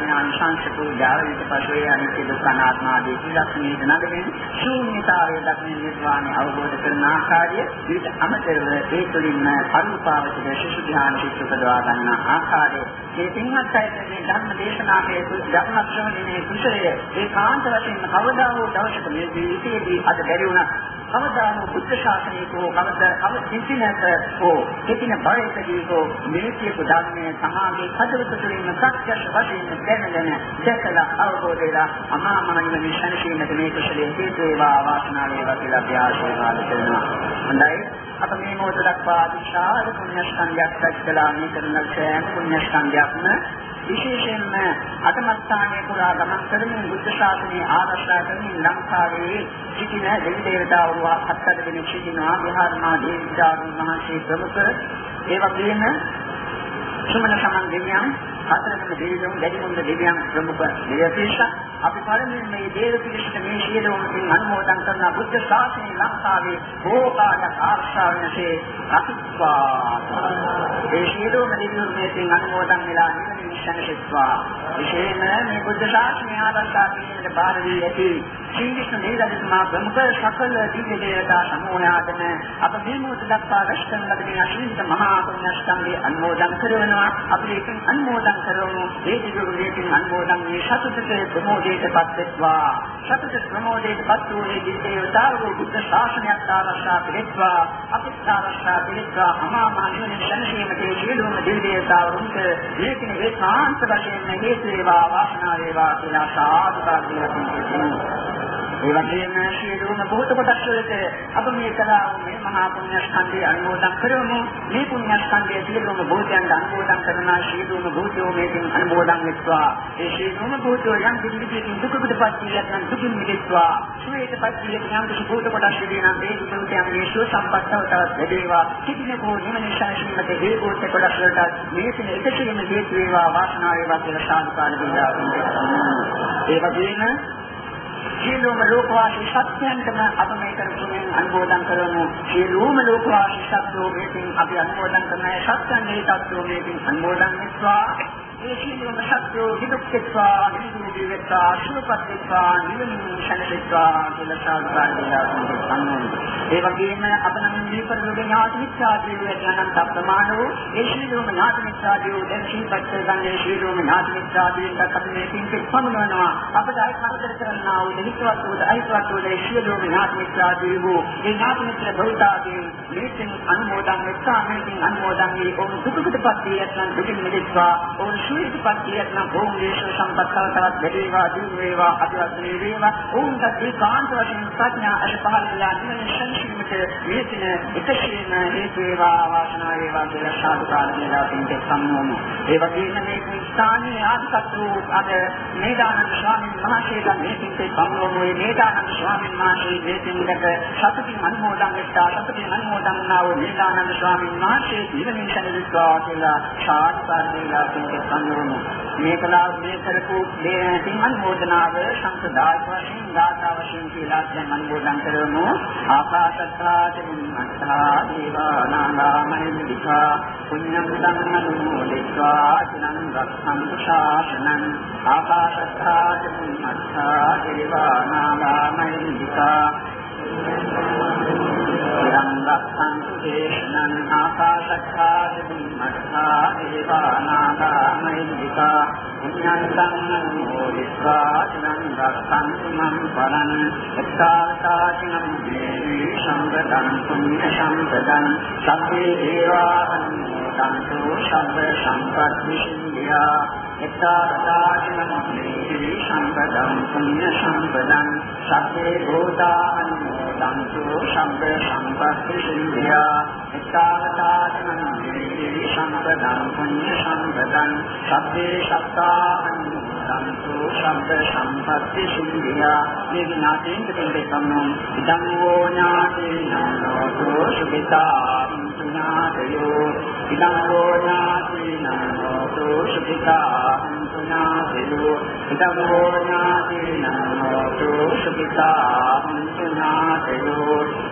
කළේ කඨිනාංශංශ පූජාව ඊට පස්සේ අනිත්‍ය දුක්ඛ අනාත්ම ආදී ත්‍රිලක්ෂණයේ නගමින් ශූන්‍යතාවය දක්වන නිර්වාණය අවබෝධ කරන ආකාරය ඊට අමතරව ඒ තුළින්ම පරිපාලක ශිෂ්‍ය ධ්‍යාන චිත්තපදවා ගන්න ආකාරය. මේ පින්වත් අයට මේ ධර්ම දේශනාවේ ධර්ම ශ්‍රවණයේ කුසලය ඒකාන්ත වශයෙන් කවදා හෝ දවසක මේ ජීවිතයේදී අද බැරි වුණා කවදා හෝ බුද්ධ ශාසනයක හෝ කවදා කව සිටිනක හෝ සිටින බයකදී හෝ මේ කියපු ධර්මයේ සමාගයේ හදවත තුළින්ම ප්‍රත්‍යක්ෂ වශයෙන් දැනගෙන දැකලා අවබෝධ වෙලා අමා මහ නිවන ශනසීමට මේ කුසලයේ හේතු වේවා වාසනාව වේවා කියලා අපි ආශිර්වාද කරනවා. හොඳයි අප මේ මොහොත දක්වා විශාල පුණ්‍ය ස්කන්ධයක් රැස්කලා මේ කරන සෑම පුණ්‍ය ස්කන්ධයක්ම විශේෂයෙන්ම අටමස්ථානයේ පුරා ගමන් කරමින් බුද්ධ ශාසනය ආරක්ෂා කරමින් ලංකාවේ සිටින දෙවි දේවතාවෝ හත් අට දෙනෙක් සිටිනවා. විහාරමා දේවිදාරුන් වහන්සේ ප්‍රමුඛ. ඒ වගේම සුමන සමන් දෙවියන් හතරකම දෙවියන් දෙවියන් දෙවියන් ප්‍රමුඛ දෙවියන් අපි පළමුවෙන් මේ දේව පිළිසිත මේ සියලුම අනුමෝදන් කරන බුද්ධ ශාසනය ලංකාවේ භෝගාට ආශා වෙනසේ අතිස්වා ඒ සියලුම දෙවියන් මේ අනුමෝදන් වෙලා නිවන විශ්වාසෙත්වා විශේෂයෙන්ම මේ බුද්ධ ශාසනය ආරක්ෂා කිරීමට බාර දී ඇති ශ්‍රී විෂ්ණු දේවදත්තා ප්‍රමුඛ සකල දිව්‍ය දේවතා සමූහයාටම අප මේ මොහොත දක්වා රැස් කරන ලබන අශීත මහා පුණ්‍යස්කන්ධය අනුමෝදන් කරනවා. අපි ඒකෙන් අනුමෝදන් කරමු. ඒ දිව්‍ය අනුමෝදන් මේ සතුටට ප්‍රමෝදයේ ප්‍රමෝදයටපත් වෙත්වා. සතුට ප්‍රමෝදයටපත් වූ මේ දිව්‍යතාවෝ බුද්ධ ශාසනයක් ආරක්ෂා කෙරෙත්වා අපිට ආරක්ෂා කෙරෙත්වා අමා මහ නිවන දැනසීමේ සියලුම දිව්‍යතාවුන්ට මේකින ඒකාන්ත වශයෙන් හේතු වේවා වාසනාව වේවා කියලා සාදුකාර දෙයක් ඒ වගේම සියලුම බොහෝ කොටස් වලට අප මේ කලා මේ මහා පුණ්‍ය ස්කන්ධය අනුමෝදන් කරමු. මේ පුණ්‍ය ස්කන්ධය සියලුම බෝධයන් අනුමෝදන් කරන සියලුම බෝධියෝ මේකින් අනුමෝදන් වෙත්වා. ඒ සියලුම බෝධියෝ යම් කිසිදකින් දුකකටපත් කියනනම් දුකින් මිදෙත්වා. සුවේටපත් කියන යම් කිසි බෝධ කොටස් විදිනම් මේ දුකෙන් මේ සුව සම්පත්තව තවත් ලැබේවා. කිසිම කෝ නිවන ශාසනයට ඒ බෝධ කොටස් වලට මේකින එකසියම හේතු වේවා වාසනාව වේවා කියලා සාදුකාර දෙන්නා. ඒ වගේම සියලුම ලෝකවාසී සත්‍යයන්ටම අප මේ කරපුනේ අනුමෝදන් කරමු. සියලුම ලෝකවාසී සත්‍යෝ මේකින් අපි අනුමෝදන් කරන සත්‍යයන් මේ තත්ත්වෝ මේකින් අනුමෝදන් වෙත්වා. ඒ සියලුම සත්‍යෝ විදුක්කත්වා, නිදුක් වෙත්වා, සුවපත් වෙත්වා, නිවන සැනසෙත්වා කියලා සාදුකාර දෙලා සම්පූර්ණ ඒ වගේම අප නම් දීපරුගේ ඥාති මිත්‍යාදී වේදනන් තප්‍රමාණ වූ ඒ ශීලෝම ඥාති මිත්‍යාදී වූ දැන් ශීපත් ගන්නේ ශීලෝම ඥාති මිත්‍යාදීන්ට අපි මේ පින්කෙ සමුනනවා අපට අය කරදර කරන්නා වූ දෙහිතවත් වූ අයිතවත් වූ ඒ ශීලෝම ඥාති මිත්‍යාදී වූ ඒ ඥාති මිත්‍ර භෞතාදී මේකින් අනුමෝදන් වෙත්තා මේකින් අනුමෝදන් වී ඔවුන් දුකකටපත් වී යත්නම් දුකින් මිදෙත්වා. ඔවුන් සුවයටපත් වී යත්නම් ඔවුන් දේශ සම්පත්තව තවත් වැඩිවා දිනු වේවා. අධිවත් වේවා ඔවුන්ට ඒකාන්ත වශයෙන් ප්‍රඥා අද පහළ වෙලා නිවන සංසිඳීමට මේකින එකසිරීම හේතු වේවා වාසනාව වේවා කියලා සාදු කාරණේලා පින්කෙ සම්මෝමු ඒ වගේම මේ ස්ථානීය ආධිපත්‍ය වූ අද මේදානන්ද ස්වාමීන් වහන්සේලා මේ පින්කෙ සම්මෝමු මේ මේදානන්ද ස්වාමීන් වහන්සේ මේ පින්කට සතුටින් අනුමෝදන් වෙත්තා. සතුටින් අනුමෝදන් වුණා වූ මේදානන්ද ස්වාමීන් වහන්සේ නිවනින් සැනසෙත්වා කියලා සාදු කාරණේලා පින්කෙ සම්මෝමු මේකලා මේ කරපු මේ පින් අනුමෝදනාව සම්ප්‍රදාය වශයෙන් ගාථා වශයෙන් කියලා දැන් අනුමෝදන් කරමු. ආකාශත්තා චුම්මත්තා දේවානාගා මහින්දිකා පුඤ්ඤං ධම්මනුමෝදිत्वा චිනං රක්ඛන්තු ශාසනං. ආකාශත්තා චුම්මත්තා දේවානාගා මහින්දිකා චිරං රක්ඛන්තු දේශනං ආකාශත්තා චුම්මත්තා දේවානාගා මහින්දිකා පුඤ්ඤන්තං මොදිස්වා චිනං රක්ඛන්තු මං පරං එක්තාවතාචිනම් දේවි සම්පදං පුඤ්ඤ සම්පදං සබ්බේ දේවා අනුමෝදන්තු සබ්බ සම්පත්ති සිද්ධා එක්තාවතාචිනම් දේවි සම්පදං පුඤ්ඤ සම්පදං සබ්බේ භූතා අනුමෝදන්තු සබ්බ සම්පත්ති සිද්ධා එක්තාවතාචිනම් දේවි සම්පදං පුඤ්ඤ සම්පදං සබ්බේ සත්තා සන්තු ශබ්ද සම්පatti සිද්ධියා මේ විනාශයෙන් දෙන්නේ සම්නෝ ඉදං වූ ඥාතිනං ලෝකෝ සුඛිතා පුඤ්ඤාතයෝ ඉදං වූ ඥාතිනං ලෝකෝ සුඛිතා පුඤ්ඤාතයෝ ඉදං වූ ඥාතිනං ලෝකෝ සුඛිතා පුඤ්ඤාතයෝ